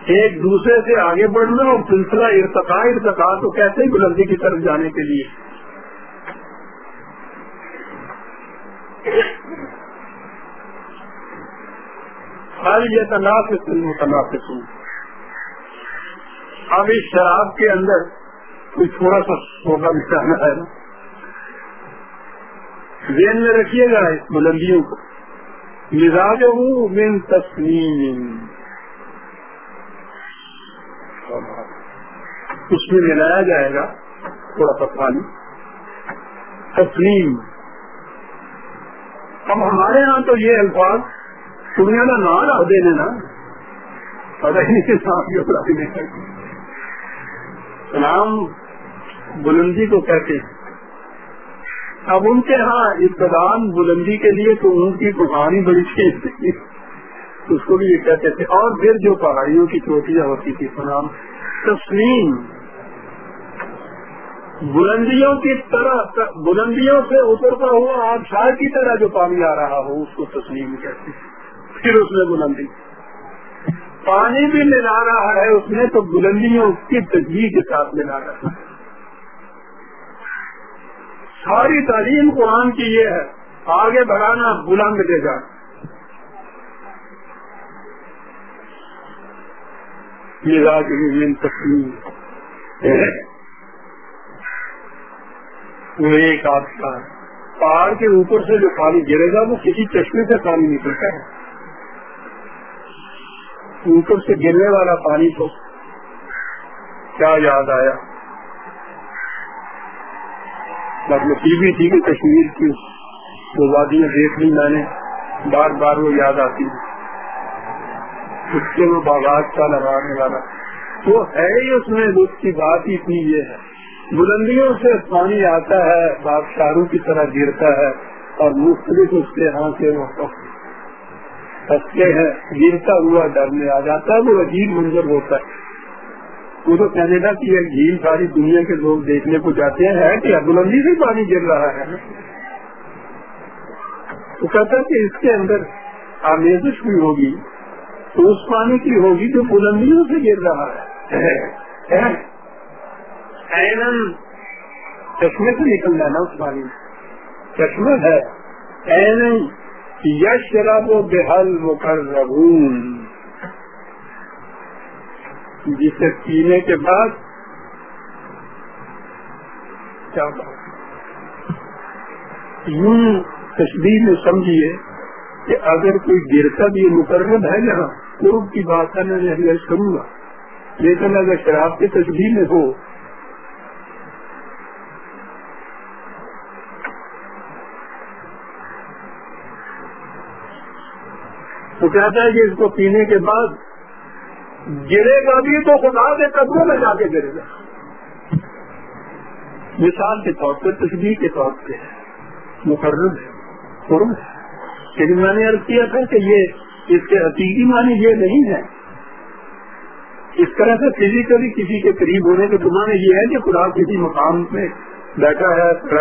S1: ایک دوسرے سے آگے بڑھنا اور سلسلہ ارتقا ارتقا تو کیسے بلندی کی طرف جانے کے لیے۔ یہ تنافس تنافس اب اس شراب کے اندر کوئی تھوڑا سا موقع مٹانا ہے۔ نا ذہن میں رکھیے گا اس بلندیوں کو۔ مزاج ہوں من تسلیم. اس میں ملایا جائے گا تھوڑا سا پانی. تسلیم. اب ہمارے یہاں تو یہ الفاظ سنیا نا نہ رکھ دینے نا. پتہ ہی کے سلام بلندی کو کہتے ہیں. اب ان کے ہاں ابتدان بلندی کے لیے تو ان کی کہانی بڑی چیز تھی۔ اس کو بھی یہ کہتے تھے۔ اور پھر جو پہاڑیوں کی چوٹیاں ہوتی تھی سنام تسلیم۔ بلندیوں کی طرح بلندیوں سے اترتا ہوا آپ شاید کی طرح جو پانی آ رہا ہو، اس کو تسلیم کہتے پھر اس میں بلندی۔ پانی بھی ملا رہا ہے اس میں، تو بلندیوں کی تجویز کے ساتھ ملا رہا ہے۔ ساری تعلیم قرآن کی یہ ہے۔ آگے بڑھانا بلند لے جا۔ تسلیم۔ وہ ایک آپ پہاڑ کے اوپر سے جو پانی گرے گا، وہ کسی چشمے سے پانی نکلتا ہے۔ اوپر سے گرنے والا پانی تو کیا یاد آیا؟ مطلب ٹی وی کشمیر کی وہ وادیاں دیکھ لی میں نے، بار بار وہ یاد آتی اس کے وہ باغات کا لگانے والا وہ ہے ہی اس میں، اس کی بات ہی اتنی یہ ہے۔ بلندیوں سے پانی آتا ہے، بادشاہوں کی طرح گرتا ہے اور مختلف اس کے ہاں سے وہ ہیں گرتا ہوا ڈرنے آ جاتا ہے، وہ عجیب منظر ہوتا ہے۔ وہ تو کینیڈا کی ایک جھیل ساری دنیا کے لوگ دیکھنے کو جاتے ہیں کہ بلندی سے پانی گر رہا ہے۔ تو کہتا کہ اس کے اندر آمیزش بھی ہوگی تو اس پانی کی ہوگی جو بلندیوں سے گر رہا ہے۔ چشمے سے نکلنا نا اس پانی چشمہ ہے۔ یشرب بحل مقربون جسے پینے کے بعد کیا یوں تشریح میں سمجھیے کہ اگر کوئی گرتا بھی مقرر ہے یہاں، قرب کی بات ہے، میں ریئلائز کروں گا۔ لیکن اگر شراب کی تصویر میں ہو، تو کہتا ہے کہ اس کو پینے کے بعد گرے گا بھی تو خدا کے قدموں میں جا کے گرے گا۔ مثال کے طور پہ تصویر کے طور پہ مقرر ہے لیکن میں نے عرض کیا تھا کہ یہ اس کے حقیقی معنی یہ نہیں ہے۔ اس طرح سے فزیکلی کسی کے قریب ہونے کے زمانے یہ ہے کہ خدا کسی مقام میں بیٹھا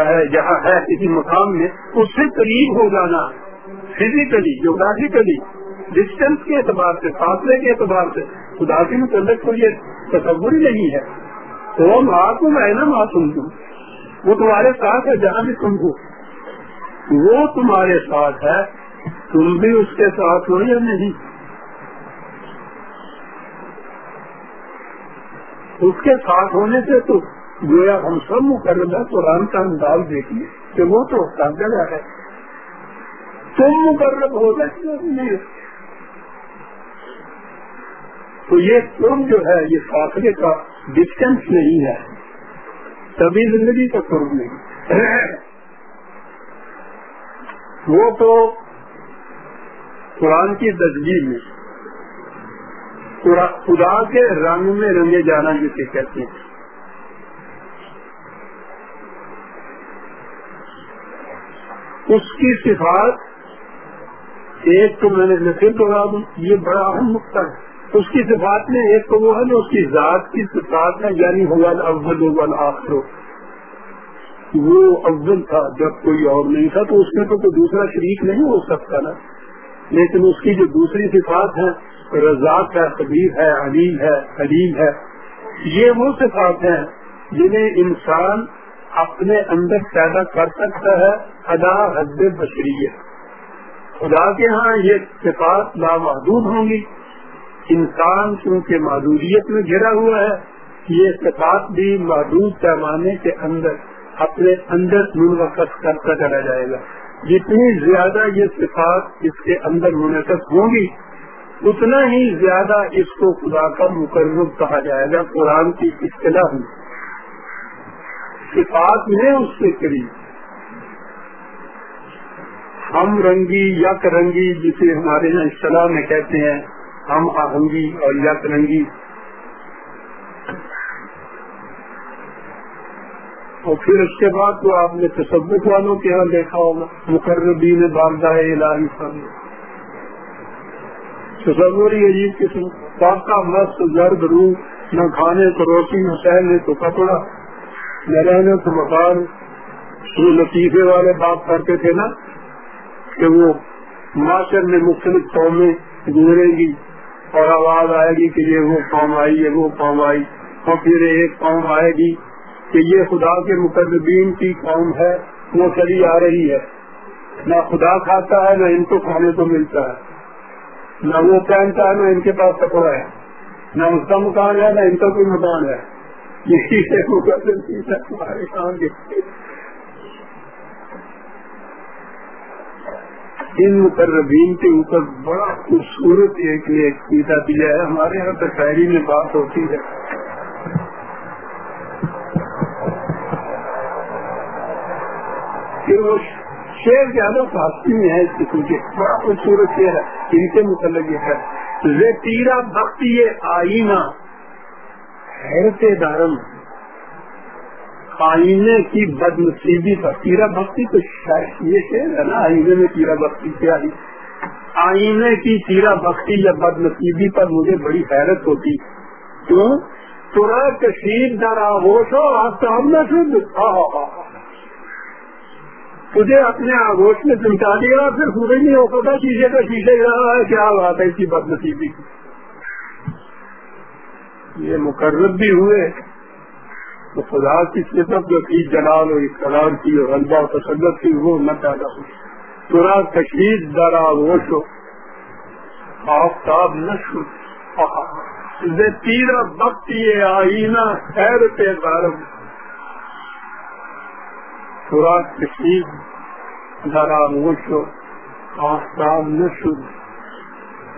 S1: ہے جہاں ہے، کسی مقام میں، اس سے قریب ہو جانا۔ فزیکلی جغرافیکلی ڈسٹینس کے اعتبار سے، فاصلے کے اعتبار سے، خدا کی متعلق کو یہ تصور ہی نہیں ہے۔ تو میں نا ماں سن وہ تمہارے ساتھ ہے جہاں بھی تم ہو۔ وہ تمہارے ساتھ ہے۔ تم بھی اس کے ساتھ ہو یا نہیں؟ اس کے ساتھ ہونے سے تو گویا ہم سب مقرر قرآن کا انداز دیکھیے کہ وہ تو جگہ ہے۔ تم مقرر ہو سکتے تو یہ قرب جو ہے، یہ فاصلے کا ڈسٹینس نہیں ہے۔ تبھی زندگی کا قرب نہیں۔ وہ تو قرآن کی تصویر میں خدا کے رنگ میں رنگے جانا جسے کہتے ہیں۔ اس کی صفات، ایک تو میں نے پھر دوہرا دوں، یہ بڑا اہم نقطہ ہے۔ اس کی صفات میں ایک تو وہ ہے جو اس کی ذات کی صفات میں یعنی اول آخر وہ اول تھا، جب کوئی اور نہیں تھا، تو اس میں تو کوئی دوسرا شریک نہیں ہو سکتا نا. لیکن اس کی جو دوسری صفات ہے رزاق ہے، قبیر ہے، علیم ہے، حلیم ہے، یہ وہ صفات ہیں جنہیں انسان اپنے اندر پیدا کر سکتا ہے ادا حد بشریت. خدا کے ہاں یہ صفات لامحدود ہوں گی انسان کیونکہ معذوریت میں گھرا ہوا ہے، یہ صفات بھی محدود پیمانے کے اندر، اپنے اندر منعقد کرتا چلا جائے گا۔ جتنی زیادہ یہ صفات اس کے اندر منعقد ہوں گی، اتنا ہی زیادہ اس کو خدا کا مقرر کہا جائے گا، قرآن کی اصطلاح میں۔ صفات میں اس کے قریب۔ ہم رنگی، یک رنگی، جسے ہمارے یہاں اصطلاح میں کہتے ہیں ہم آہنگی اور یک رنگی اور پھر اس کے بعد تو آپ نے تصوف والوں کے یہاں دیکھا ہوگا، مقربین باغدہ الہی سب۔ تصور ہی عجیب قسم پاکا مست، زرد روح نہ کھانے کو روٹی، نہ سہنے تو کپڑا۔ نہ رہنے تو مکان۔ وہ لطیفے والے بات کرتے تھے نا کہ وہ معاشر میں مختلف قومیں گزرے گی۔ اور آواز آئے گی کہ یہ وہ قوم آئی، یہ وہ قوم آئی۔ اور پھر ایک قوم آئے گی کہ یہ خدا کے مقربین کی قوم ہے، وہ چلی آ رہی ہے۔ نہ خدا کھاتا ہے، نہ ان کو کھانے کو ملتا ہے۔ نہ وہ پہنتا ہے، نہ ان کے پاس کپڑا ہے۔ نہ اس کا مکان ہے، نہ ان کا کوئی مکان ہے۔ یہی ہے ہمارے کام ان مقربین کے اوپر بڑا خوبصورت ایک سیتا دیا ہے۔ ہمارے یہاں تو شاعری میں بات ہوتی ہے۔ پھر وہ شیر زیادہ فاسٹی میں ہے اس قسم کے بڑا خوبصورت شیر ہے۔ ان کے متعلق یہ ہے۔ تیرا بختی آئینہ، حیرت دارم۔ آئینے کی بد نصیبی پر تیرا بختی تو شاید یہ شیر ہے نا، آئینے میں تیرا بختی کیا ہی آئینے کی تیرا بختی یا بد نصیبی پر مجھے بڑی حیرت ہوتی۔ کیوں؟ تھوڑا کشید در آغوش ہو آپ تو ہم نہ شدھ تجھے اپنے آگوش میں چمٹا دیا پھر سورج نہیں ہو سکتا، شیشے کا شیشے رہا ہے، کیا بات ہے اس کی بد نصیبی کی یہ مقرر بھی ہوئے۔ تو خدا کی صفت جو کی جلال اور اقتدار کی اور غلبہ و تسلط کی وہ نہ پیدا ہوئی ترا کشید درا ووش ہو آفتاب نہ شد تیر وقت یہ آئینہ خیر پہ غارب تھوڑا کشید درا ووش ہو آفتاب نہ شد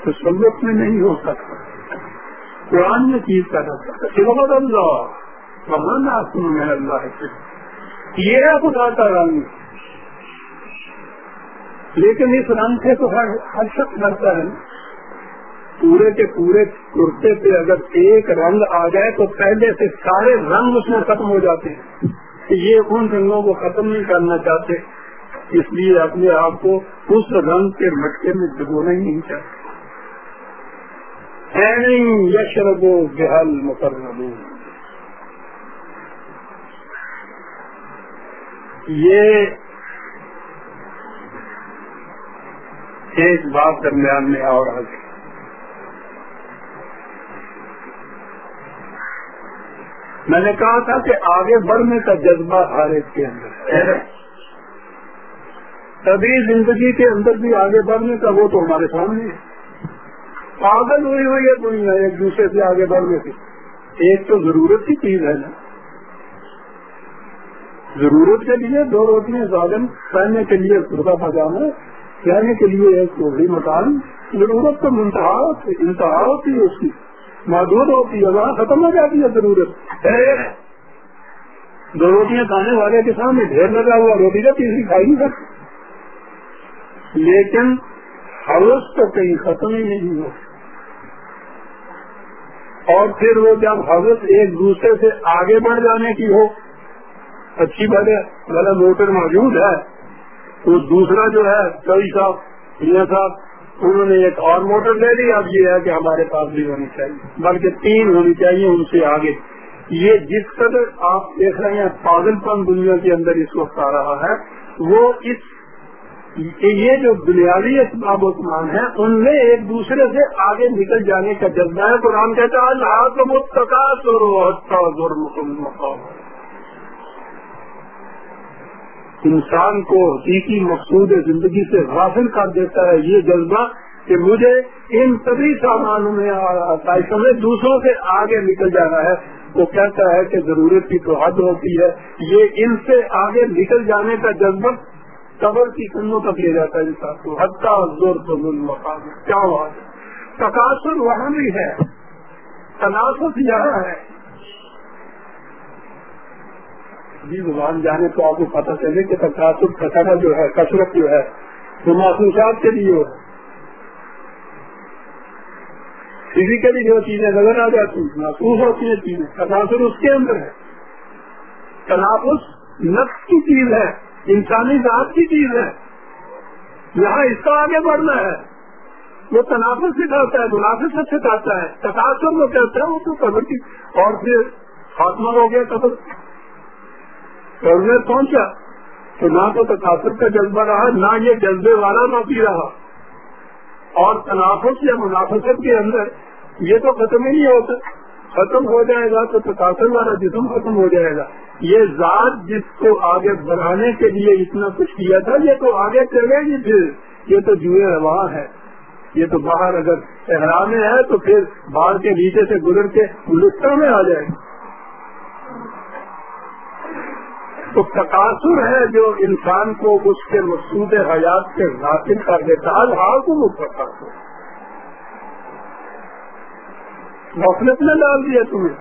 S1: تسلط میں نہیں ہو سکتا. قرآن میں چیز پیدا کرتا اللہ. ومن آسم میں اللہ یہ ہے خدا کا رنگ لیکن اس رنگ سے تو ہر ہر شخص ڈرتا ہے۔ پورے کے پورے کرتے پہ اگر ایک رنگ آ جائے تو پہلے سے سارے رنگ اس میں ختم ہو جاتے ہیں۔ یہ ان رنگوں کو ختم نہیں کرنا چاہتے؟ اس لیے اپنے آپ کو اس رنگ کے مٹکے میں ڈبونا ہی نہیں چاہتے۔ یشرب بحل مقرر یہ ایک بات درمیان میں اور آگے میں نے کہا تھا کہ آگے بڑھنے کا جذبہ ہر ایک کے اندر تبھی زندگی کے اندر بھی آگے بڑھنے کا وہ تو ہمارے سامنے ہے۔ پاگل ہوئی ہوئی ہے دنیا، ایک دوسرے سے آگے بڑھنے کی۔ ایک تو ضرورت کی چیز ہے نا۔ ضرورت کے لیے دو روٹیاں ظالم پہننے کے لیے خدا پاجامہ کہنے کے لیے ایک کوہری مکان ضرورت تو منتہا انتہا ہوتی ہے اس کی، محدود ہوتی ہے وہاں ختم ہو جاتی ہے ضرورت۔ دو روٹیاں کھانے والے کے سامنے ڈھیر لگا ہوا، روٹی کا تیسری کھائی نہیں سکتی۔ لیکن حوث تو کہیں ختم ہی نہیں ہو۔ اور پھر وہ جب حوث ایک دوسرے سے آگے بڑھ جانے کی ہو اچھی بات ہے، والا موٹر موجود ہے۔ تو دوسرا جو ہے، کئی صاحب میاں صاحب، انہوں نے ایک اور موٹر لے لی، اب یہ ہے کہ ہمارے پاس بھی ہونی چاہیے۔ بلکہ تین ہونی چاہیے ان سے آگے۔ یہ جس قدر آپ دیکھ رہے ہیں، پاگل پن دنیا کے اندر اس وقت آ رہا ہے، وہ اس یہ جو بنیادی اسباب عثمان ہے ان میں ایک دوسرے سے آگے نکل جانے کا جذبہ ہے۔ قرآن کہتا ہے اللہ تو مقام انسان کو حقیقی مقصود زندگی سے غافل کر دیتا ہے یہ جذبہ کہ مجھے ان سبھی سامانوں میں آسائشوں میں دوسروں سے آگے نکل جانا ہے۔ وہ کہتا ہے کہ ضرورت کی تو حد ہوتی ہے۔ یہ ان سے آگے نکل جانے کا جذبہ قبر کی کنوں تک لے جاتا ہے انسان کو۔ حتہ زور تو مقام کیا بات ہے؟ تقاصر وہاں بھی ہے۔ تناسب یہاں ہے۔ جی زبان جانے تو آپ کو پتہ چلے کہ تقاصر کثرت جو ہے، کثرت جو ہے، وہ محسوسات کے لیے ہو۔ فزیکلی جو چیزیں نظر آ جاتی ہیں محسوس ہوتی ہیں چیزیں تناسر اس کے اندر ہے۔ تنافس نفس کی چیز ہے، انسانی ذات کی چیز ہے۔ یہاں اس کا آگے بڑھنا ہے۔ وہ تنافس سکھاتا ہے، منافع سکھاتا ہے۔ تقاصر وہ کہتا ہے، وہ تو قبر کی، اور پھر خاتمہ ہو گیا قبر۔ قبر میں پہنچا تو نہ تو تقاصر کا جذبہ رہا، نہ یہ جذبے والا نہ پی رہا۔ اور تنافس یا منافست کے اندر یہ تو ختم ہی نہیں ہوتا۔ ختم ہو جائے گا تو تقاصر والا جسم ختم ہو جائے گا۔ یہ ذات جس کو آگے بڑھانے کے لیے اتنا کچھ کیا تھا، یہ تو آگے چلے گی پھر۔ یہ تو جوئے رواں ہے۔ یہ تو باہر اگر احرام ہے تو پھر باہر کے نیچے سے گزر کے لطف میں آ جائے۔ گا تو تقاصر ہے جو انسان کو اس کے مقصود حیات سے ناصل کر دیتا ہے۔ حال کو وہ تقاصر غفلت میں ڈال دیا تمہیں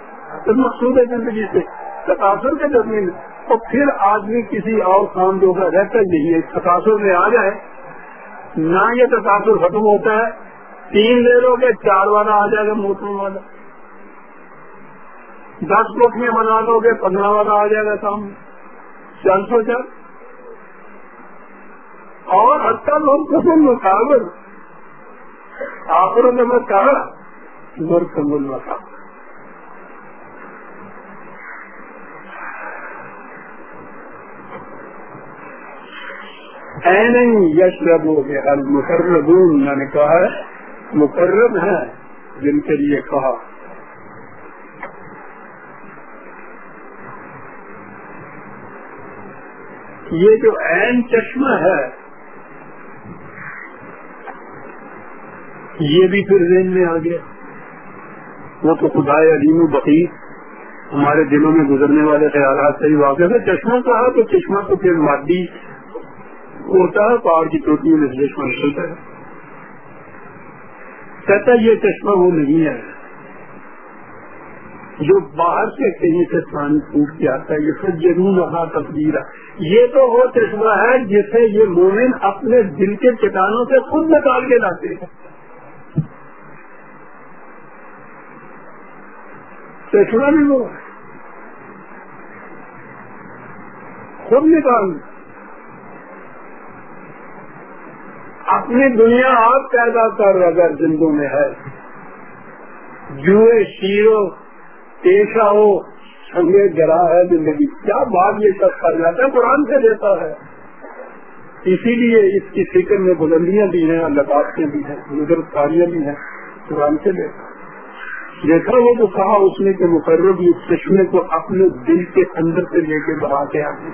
S1: تو مقصود زندگی سے۔ تقاصر کے زمین تو پھر آدمی کسی اور کام جو رہتا ہی نہیں ہے۔ تقاصر میں آ جائے۔ نہ یہ تقاصر ختم ہوتا ہے۔ تین لے لو گے، چار والا آ جائے گا موسم والا۔ دس بک بنا دو گے، پندرہ والا آ جائے گا سامنے۔ چل سو چل اور اچھا لوگ قسم مقابل، آخروں نے میں کہا مرکمل مقابل نہیں یش ربو گے المقربون میں نے کہا ہے، مقرب ہے جن کے لیے کہا۔ یہ جو عین چشمہ ہے، یہ بھی پھر ذہن میں آ گیا۔ وہ تو خدا علیم بقی، ہمارے دلوں میں گزرنے والے خیالات سے ہی واقع ہے۔ چشمہ کہا تو چشمہ تو پھر مادی ہوتا ہے، پہاڑ کی چوٹی میں چشمہ نکلتا ہے۔ کہتا یہ چشمہ وہ نہیں ہے۔ جو باہر سے کہیں سے پانی پھوٹ کے آتا ہے، یہ سب ضرور رہا تصویر یہ تو وہ چشمہ ہے جسے یہ مومن اپنے دل کے چٹانوں سے خود نکال کے لاتے ہیں۔ چشمہ بھی وہ خود نکال۔ اپنی دنیا آپ پیدا کر اگر زندوں میں ہے۔ جوئے، شیروں پیشہ ہو سنگے گرا ہے زندگی۔ کیا بات یہ سب کر جاتا ہے؟ قرآن سے دیتا ہے۔ اسی لیے اس کی فکر میں بلندیاں بھی ہیں لباسیں بھی ہیں نظر کاریاں بھی ہیں۔ قرآن سے دیتا دیکھا وہ جو کہا اس نے کہ مقرر بھی اس چشمے کو اپنے دل کے اندر سے لے کے بڑھا کے آتے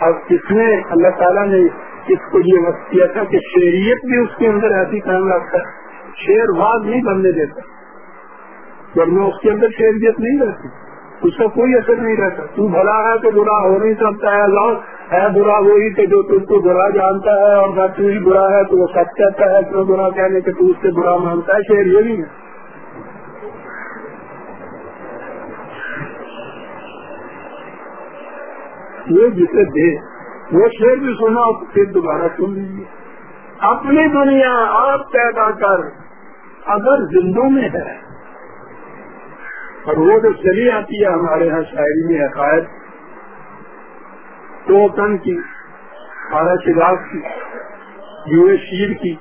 S1: اب اس میں اللہ تعالیٰ نے اس کو یہ وقت کیا تھا کہ شہریت بھی اس کے اندر ایسی کام رکھتا ہے۔ شیر باز نہیں بننے دیتا۔ ورنہ اس کے اندر شہریت نہیں رہتی، اس کا کوئی اثر نہیں رہتا۔ تو بھلا ہے تو برا ہو نہیں سکتا ہے۔ اللہ ہے برا وہی کہ جو تم کو برا جانتا ہے اور نہ تو ہی برا ہے، تو وہ سچ کہتا ہے۔ کیوں برا کہنے کہ تو اس سے برا مانتا ہے شہر یہ نہیں۔ ہے یہ جسے دے، وہ شیر بھی سنا پھر دوبارہ سن لیجیے اپنی دنیا آپ پیدا کر، اگر زندوں میں ہے اور وہ جو چلی آتی ہے ہمارے یہاں شاعری میں عقائد تو تن کی خارا شراغ کی یو شیر کی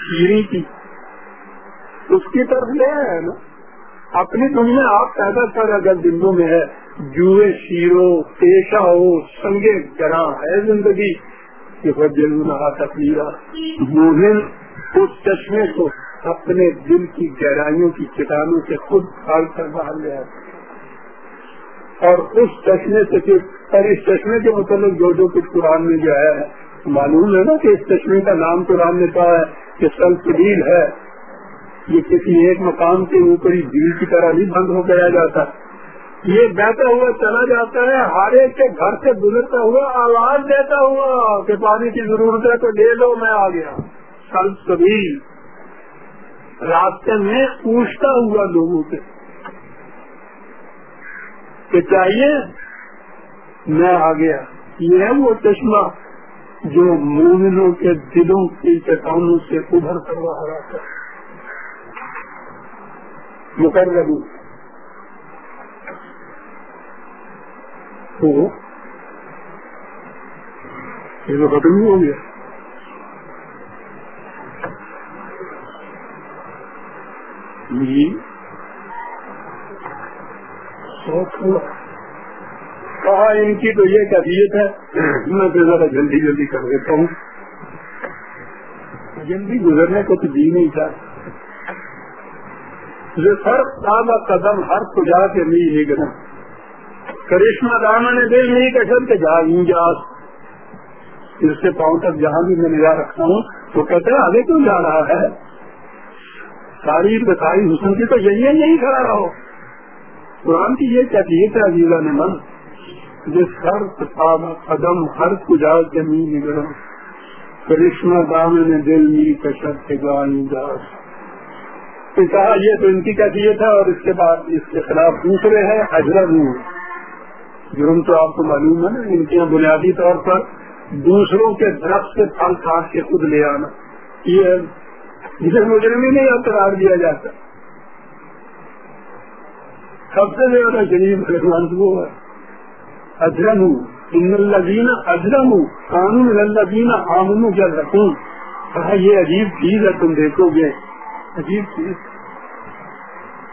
S1: شیری کی، اس کی طرف لے ہے نا۔ اپنی دنیا آپ پیدا کر اگر دلوں میں ہے، جوئے شیرو پیشہ ہو سنگے گرا ہے زندگی، کہ وہ دل رہا تکلیرا موہن اس چشمے کو اپنے دل کی گہرائیوں کی چٹانوں سے خود کھال کر باہر لے آتے اور اس چشمے سے پھر اور اس چشمے کے متعلق جو جو کچھ قرآن میں جو ہے، معلوم ہے نا کہ اس چشمے کا نام قرآن نے کہا ہے کہ سلسبیل ہے۔ یہ کسی ایک مقام کے اوپر ہی بھیڑ کی طرح نہیں بند ہو گیا جاتا۔ یہ بہتا ہوا چلا جاتا ہے، ہر ایک کے گھر سے گزرتا ہوا آواز دیتا ہوا کہ پانی کی ضرورت ہے تو لے لو، میں آ گیا۔ کل کبھی راستے میں پوچھتا ہوا لوگوں سے کہ چاہیے میں آ گیا۔ یہ ہے وہ چشمہ جو مومنوں کے دلوں کی چٹانوں سے ابھر کر رہا تھا۔ مقرر تو یہ ختم ہو گیا۔ جی کہا ان کی تو یہ کیفیت ہے۔ میں تو ذرا جلدی جلدی کر دیتا ہوں۔ جلدی گزرنے کو تو جی نہیں تھا۔ ہر تازہ قدم ہر خدا کے نہیں ہے گرم کرشمہ دانا نے دل نہیں کشن کے جا جاس اس سے پاؤں تک جہاں بھی میں نگاہ رکھتا ہوں، تو کہتے ہیں، آگے کیوں جا رہا ہے؟ ساری بسائی حسن کی تو یہی ہے، یہی کھڑا رہو۔ قرآن کی یہ کیفیت ہے عزیزہ نے من جس ہر قدم ہر کجا زمین گرم کرشمہ دام نے دل می کشت کے گائی جاس کہا یہ تو ان کی کیفیت ہے اور اس کے بعد اس کے خلاف دوسرے ہیں اجرت جرم تو آپ کو معلوم ہے نا، ان کے بنیادی طور پر دوسروں کے درخت سے پھل کاٹ کے خود لے آنا۔ یہ جسے مجرم نہیں قرار دیا جاتا سب سے زیادہ غریب وہ ہے۔ اجرم ہوں ان الزین اجرم قانون الزین آمن جل رکھوں۔ کہا، یہ عجیب چیز ہے، تم دیکھو گے۔ عجیب چیز۔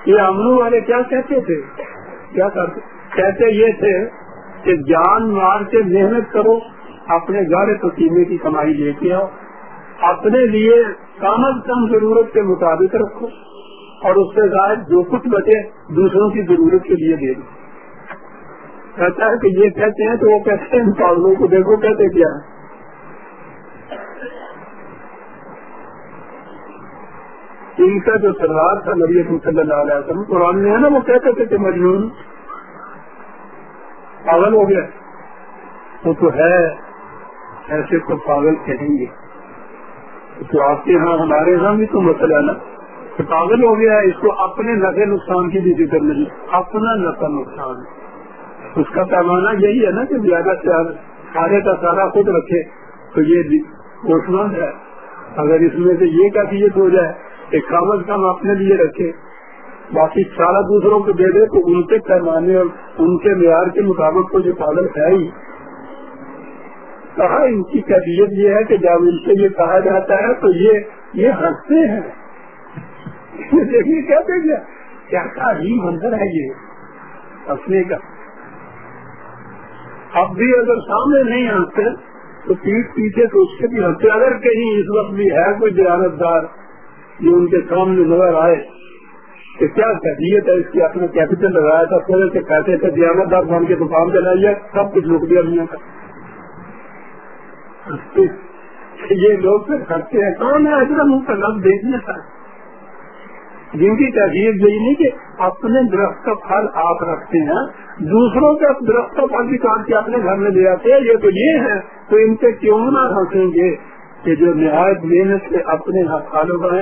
S1: یہ امنو والے کیا کہتے تھے؟ کیا کرتے؟ کہتے یہ تھے کہ جان مار کے محنت کرو، اپنے گھر پسینے کی کمائی لے کے آؤ۔ اپنے لیے کم از کم ضرورت کے مطابق رکھو اور اس سے ظاہر جو کچھ بچے دوسروں کی ضرورت کے لیے دے دو کہتا ہے کہ یہ کہتے ہیں تو وہ کہتے ہیں مقابلوں کو دیکھو کہتے کیا ہے۔ ان کا جو سردار تھا، نبی صلی اللہ علیہ وسلم، قرآن میں ہے نا، وہ کہتے تھے کہ مجنون پاگل ہو گیا۔ وہ تو ہے، ایسے تو پاگل کہیں گے۔ تو آپ کے یہاں ہمارے یہاں بھی تو مسئلہ نا۔ تو پاگل ہو گیا اس کو اپنے نفے نقصان کی بھی فکر نہیں، اپنا نفع نقصان۔ اس کا پیمانہ یہی ہے نا کہ زیادہ سے سارے کا سارا خود رکھے۔ تو یہ مند ہے۔ اگر اس میں سے یہ کیفیت ہو جائے کہ کم از کم اپنے لیے رکھے، باقی سارا دوسروں کو دے دے، تو ان کے پیمانے اور ان کے معیار کے مطابق تو جو پاگل ہے ہی۔ کہا ان کی کیفیت یہ ہے کہ جب ان سے یہ کہا جاتا ہے تو یہ یہ ہنستے ہیں۔ دیکھیے کہتے کیا کیا ہی منظر ہے یہ۔ ہنسنے کا۔ اب بھی اگر سامنے نہیں ہنستے تو پیٹ پیچھے تو اس سے بھی ہنستے۔ اگر کہیں اس وقت بھی ہے کوئی دیانت دار جو ان کے سامنے نظر آئے کہ کیا کیفیت ہے اس کی، اپنا کیپیٹل لگایا تھا پہلے سے کہتے تھے؟ دیامت دار بن کے دکان چلائیے سب کچھ رک دیا دنیا کا۔ یہ لوگ پھر کرتے ہیں۔ کون ہے اجرم ان کا لفظ دیکھنے کا جن کی تحریر یہی نہیں کہ اپنے درخت کا پھل آپ رکھتے ہیں، دوسروں کے درخت کا پھل بھی کاٹ کے اپنے گھر میں لے آتے ہیں۔ یہ تو یہ ہے، تو ان سے کیوں نہ ہنسیں گے کہ جو نہایت محنت سے اپنے حالوں کا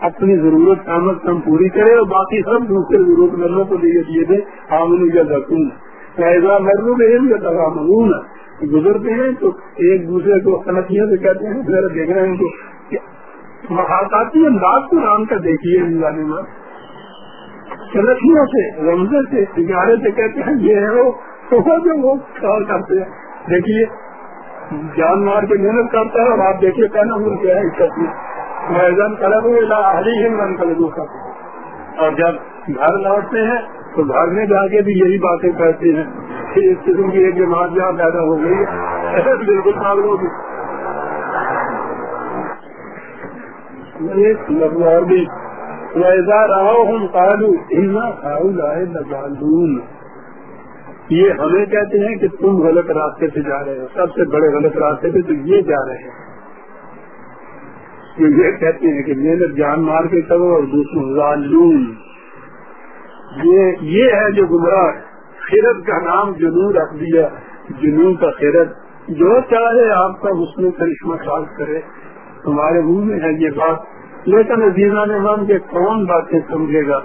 S1: اپنی ضرورت کامت کم پوری کرے اور باقی سب دوسرے ضرورت مندوں کو لیے دیے تھے آمن یا رکھوں ایسا مرو میں یا دگا ملون گزرتے ہیں تو ایک دوسرے کو سنتیوں سے کہتے ہیں، ذرا دیکھ رہے ہیں تو محاطاتی انداز کو نام کا دیکھیے جانے میں سنتیوں سے رمضے سے سگارے سے کہتے ہیں، یہ ہے وہ۔ جو وہ سوال کرتے ہیں۔ دیکھیے، جان مار کے محنت کرتا ہے اور آپ دیکھیے کہنا ہو کیا ہے، اس میدان کلب ہری ہند کلبوں کا اور جب گھر لوٹتے ہیں تو گھر میں جا کے بھی یہی باتیں کرتے ہیں کہ اس قسم کی ایک بیمار جہاں پیدا ہو گئی ہے، بالکل پاگل ہوگی اور بھی ویسا کالو اتنا کھاؤ لائے لگالون یہ ہمیں کہتے ہیں کہ تم غلط راستے سے جا رہے ہو، سب سے بڑے غلط راستے سے تو یہ جا رہے ہیں۔ یہ کہتے ہیں کہ محنت جان مار کے کرو اور دوسروں ظالون یہ یہ ہے جو گمراہ خیرت کا نام جنون رکھ دیا۔ جنون کا خیرت جو چاہے آپ کا اس میں کرشمہ خاص کرے۔ تمہارے منہ میں ہے یہ بات۔ لیکن عزیزہ نے مان کے کون باتیں سمجھے گا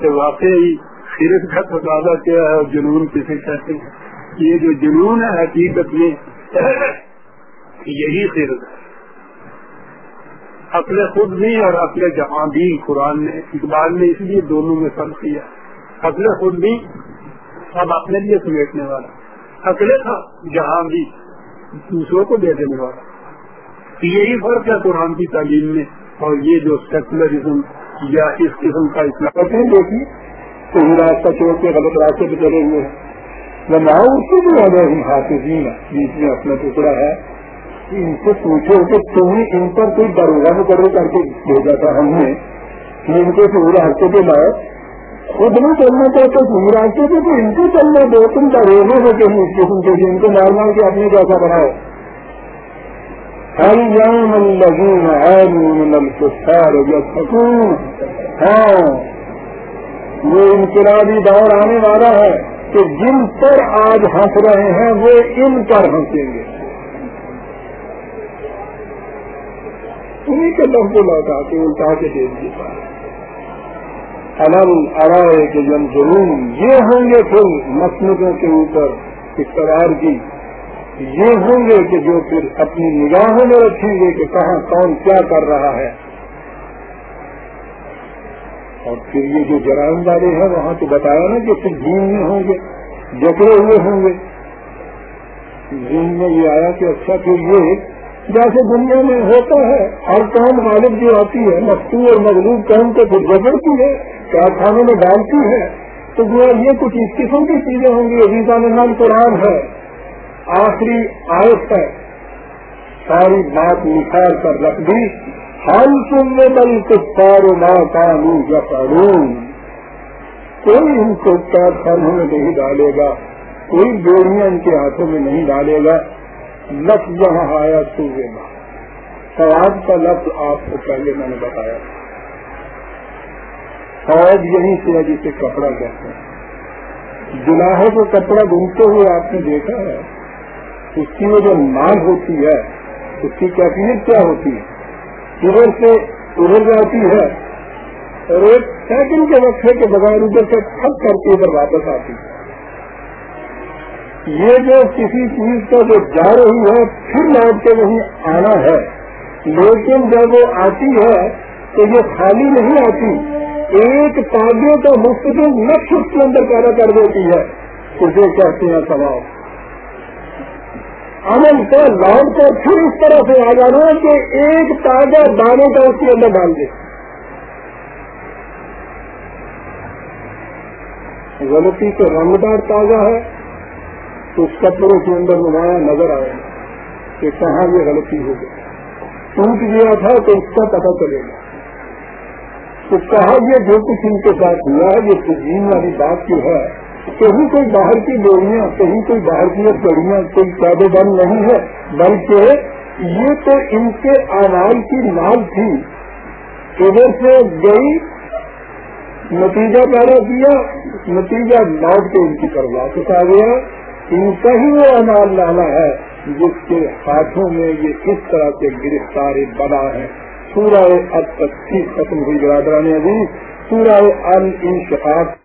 S1: کہ واقعی خیرت کا تقاضا کیا ہے اور جنون کسے کہتے ہیں؟ یہ جو جنون ہے حقیقت میں یہی خیرت ہے۔ اپنے خود بھی اور اپنے جہاں بھی قرآن نے، اقبال نے اس لیے دونوں میں فرق کیا۔ اپنے خود بھی اب اپنے لیے سمیٹنے والا۔ اکلے تھا جہاں بھی دوسروں کو دے دینے والا۔ یہی فرق ہے قرآن کی تعلیم میں۔ اور یہ جو سیکولرزم یا اس قسم کا اسلام ہے دیکھیے صحیح راستہ چھوڑ کے غلط راستے پہ چلے ہوئے ہیں۔ میں نہ اس سے بھی زیادہ ہم حافظین بیچ میں اپنا ٹکڑا ہے۔ ان سے پوچھو کہ تمہیں ان پر کوئی دروگا مقرر کر کے بھیجا تھا ہم نے۔ ان کو صحیح راستے پہ لائے خود نہیں چلنا چاہتے صحیح راستے پہ تو ان کو چلنا دو تم دروگے ہو کے اس قسم کے ان کو مار مار کے اپنے کیسا بناؤ ہر یوم الذین آمنوا من الکفار یسخطون ہاں یہ انقلابی دور آنے والا ہے کہ جن پر آج ہنس رہے ہیں، وہ ان پر ہنسیں گے۔ انہیں کے لفظ لوٹا کے، الٹا کے دے دیے الم ارائے کے جن جنون یہ ہوں گے پھر مسندوں کے اوپر اقتدار کی۔ یہ ہوں گے کہ جو پھر اپنی نگاہوں میں رکھیں گے کہ کہاں کون کیا کر رہا ہے۔ اور پھر یہ جو جرائم والے ہیں، وہاں تو بتایا نا کہ پھر جین میں ہوں گے، جکڑے ہوئے ہوں گے۔ جین میں یہ آیا کہ اچھا پھر یہ جیسے دنیا میں ہوتا ہے، ہر کام غالب جو آتی ہے مستو اور مغلوب قوم کو پھر جگڑتی ہے۔ کارخانوں میں ڈالتی ہے تو وہ یہ کچھ اس قسم کی چیزیں ہوں گی عزیزہ میں نام قرآن ہے۔ آخری آیت ہے۔ ساری بات نکھار کر رکھ دی۔ ہم سننے بل کفار ماں کانو یا قانون کوئی ان کو کارخانوں میں نہیں ڈالے گا، کوئی گولیاں ان کے ہاتھوں میں نہیں ڈالے گا۔ لفظ یہاں آیا سوئے ماں سواد کا لفظ آپ کو پہلے میں نے بتایا۔ تھا فوج یہیں سے ہے جسے کپڑا کہتے ہیں۔ جلاحے کو کپڑا ڈھونڈتے ہوئے آپ نے دیکھا ہے، اس کی وہ جو مانگ ہوتی ہے، اس کی کیفیت کیا ہوتی ہے؟ ادھر سے ادھر جاتی ہے اور ایک سیکنڈ کے وقت کے بغیر ادھر سے تھک کر کے ادھر واپس آتی ہے۔ یہ جو کسی چیز کا جو جا رہی ہے، پھر لوٹ کے وہیں آنا ہے۔ لیکن جب وہ آتی ہے تو یہ خالی نہیں آتی ایک تاغے کا مستقل نقش اس کے اندر پیدا کر دیتی ہے اسے کہتے ہیں سواب امن کا لوٹ کر پھر اس طرح سے آ جانا کہ ایک تازہ دانے کا اس کے اندر ڈال دے۔ غلطی تو رنگدار تازہ ہے، تو اس کپڑوں کے اندر نمایاں نظر آئے کہ کہاں یہ غلطی ہو گئی۔ ٹوٹ گیا تھا تو اس کا پتہ چلے گا۔ تو کہا یہ جو کچھ ان کے ساتھ ہوا ہے، یہ تجین والی بات جو ہے، کہیں کوئی باہر کی ڈوریاں کہیں کوئی باہر کی چڑیاں کوئی قیدے بند نہیں ہے، بلکہ یہ تو ان کے آواز کی مال تھی۔ ادھر سے گئی، نتیجہ پیدا کیا، نتیجہ لوٹ کے ان کی طرف واپس آ گیا۔ ان کا ہی وہ امال لانا ہے، جس کے ہاتھوں میں یہ اس طرح سے گرفتار بنا ہے۔ سورہ اب تک ختم ہوئی برادران عزیز سورہ ان انشقاق۔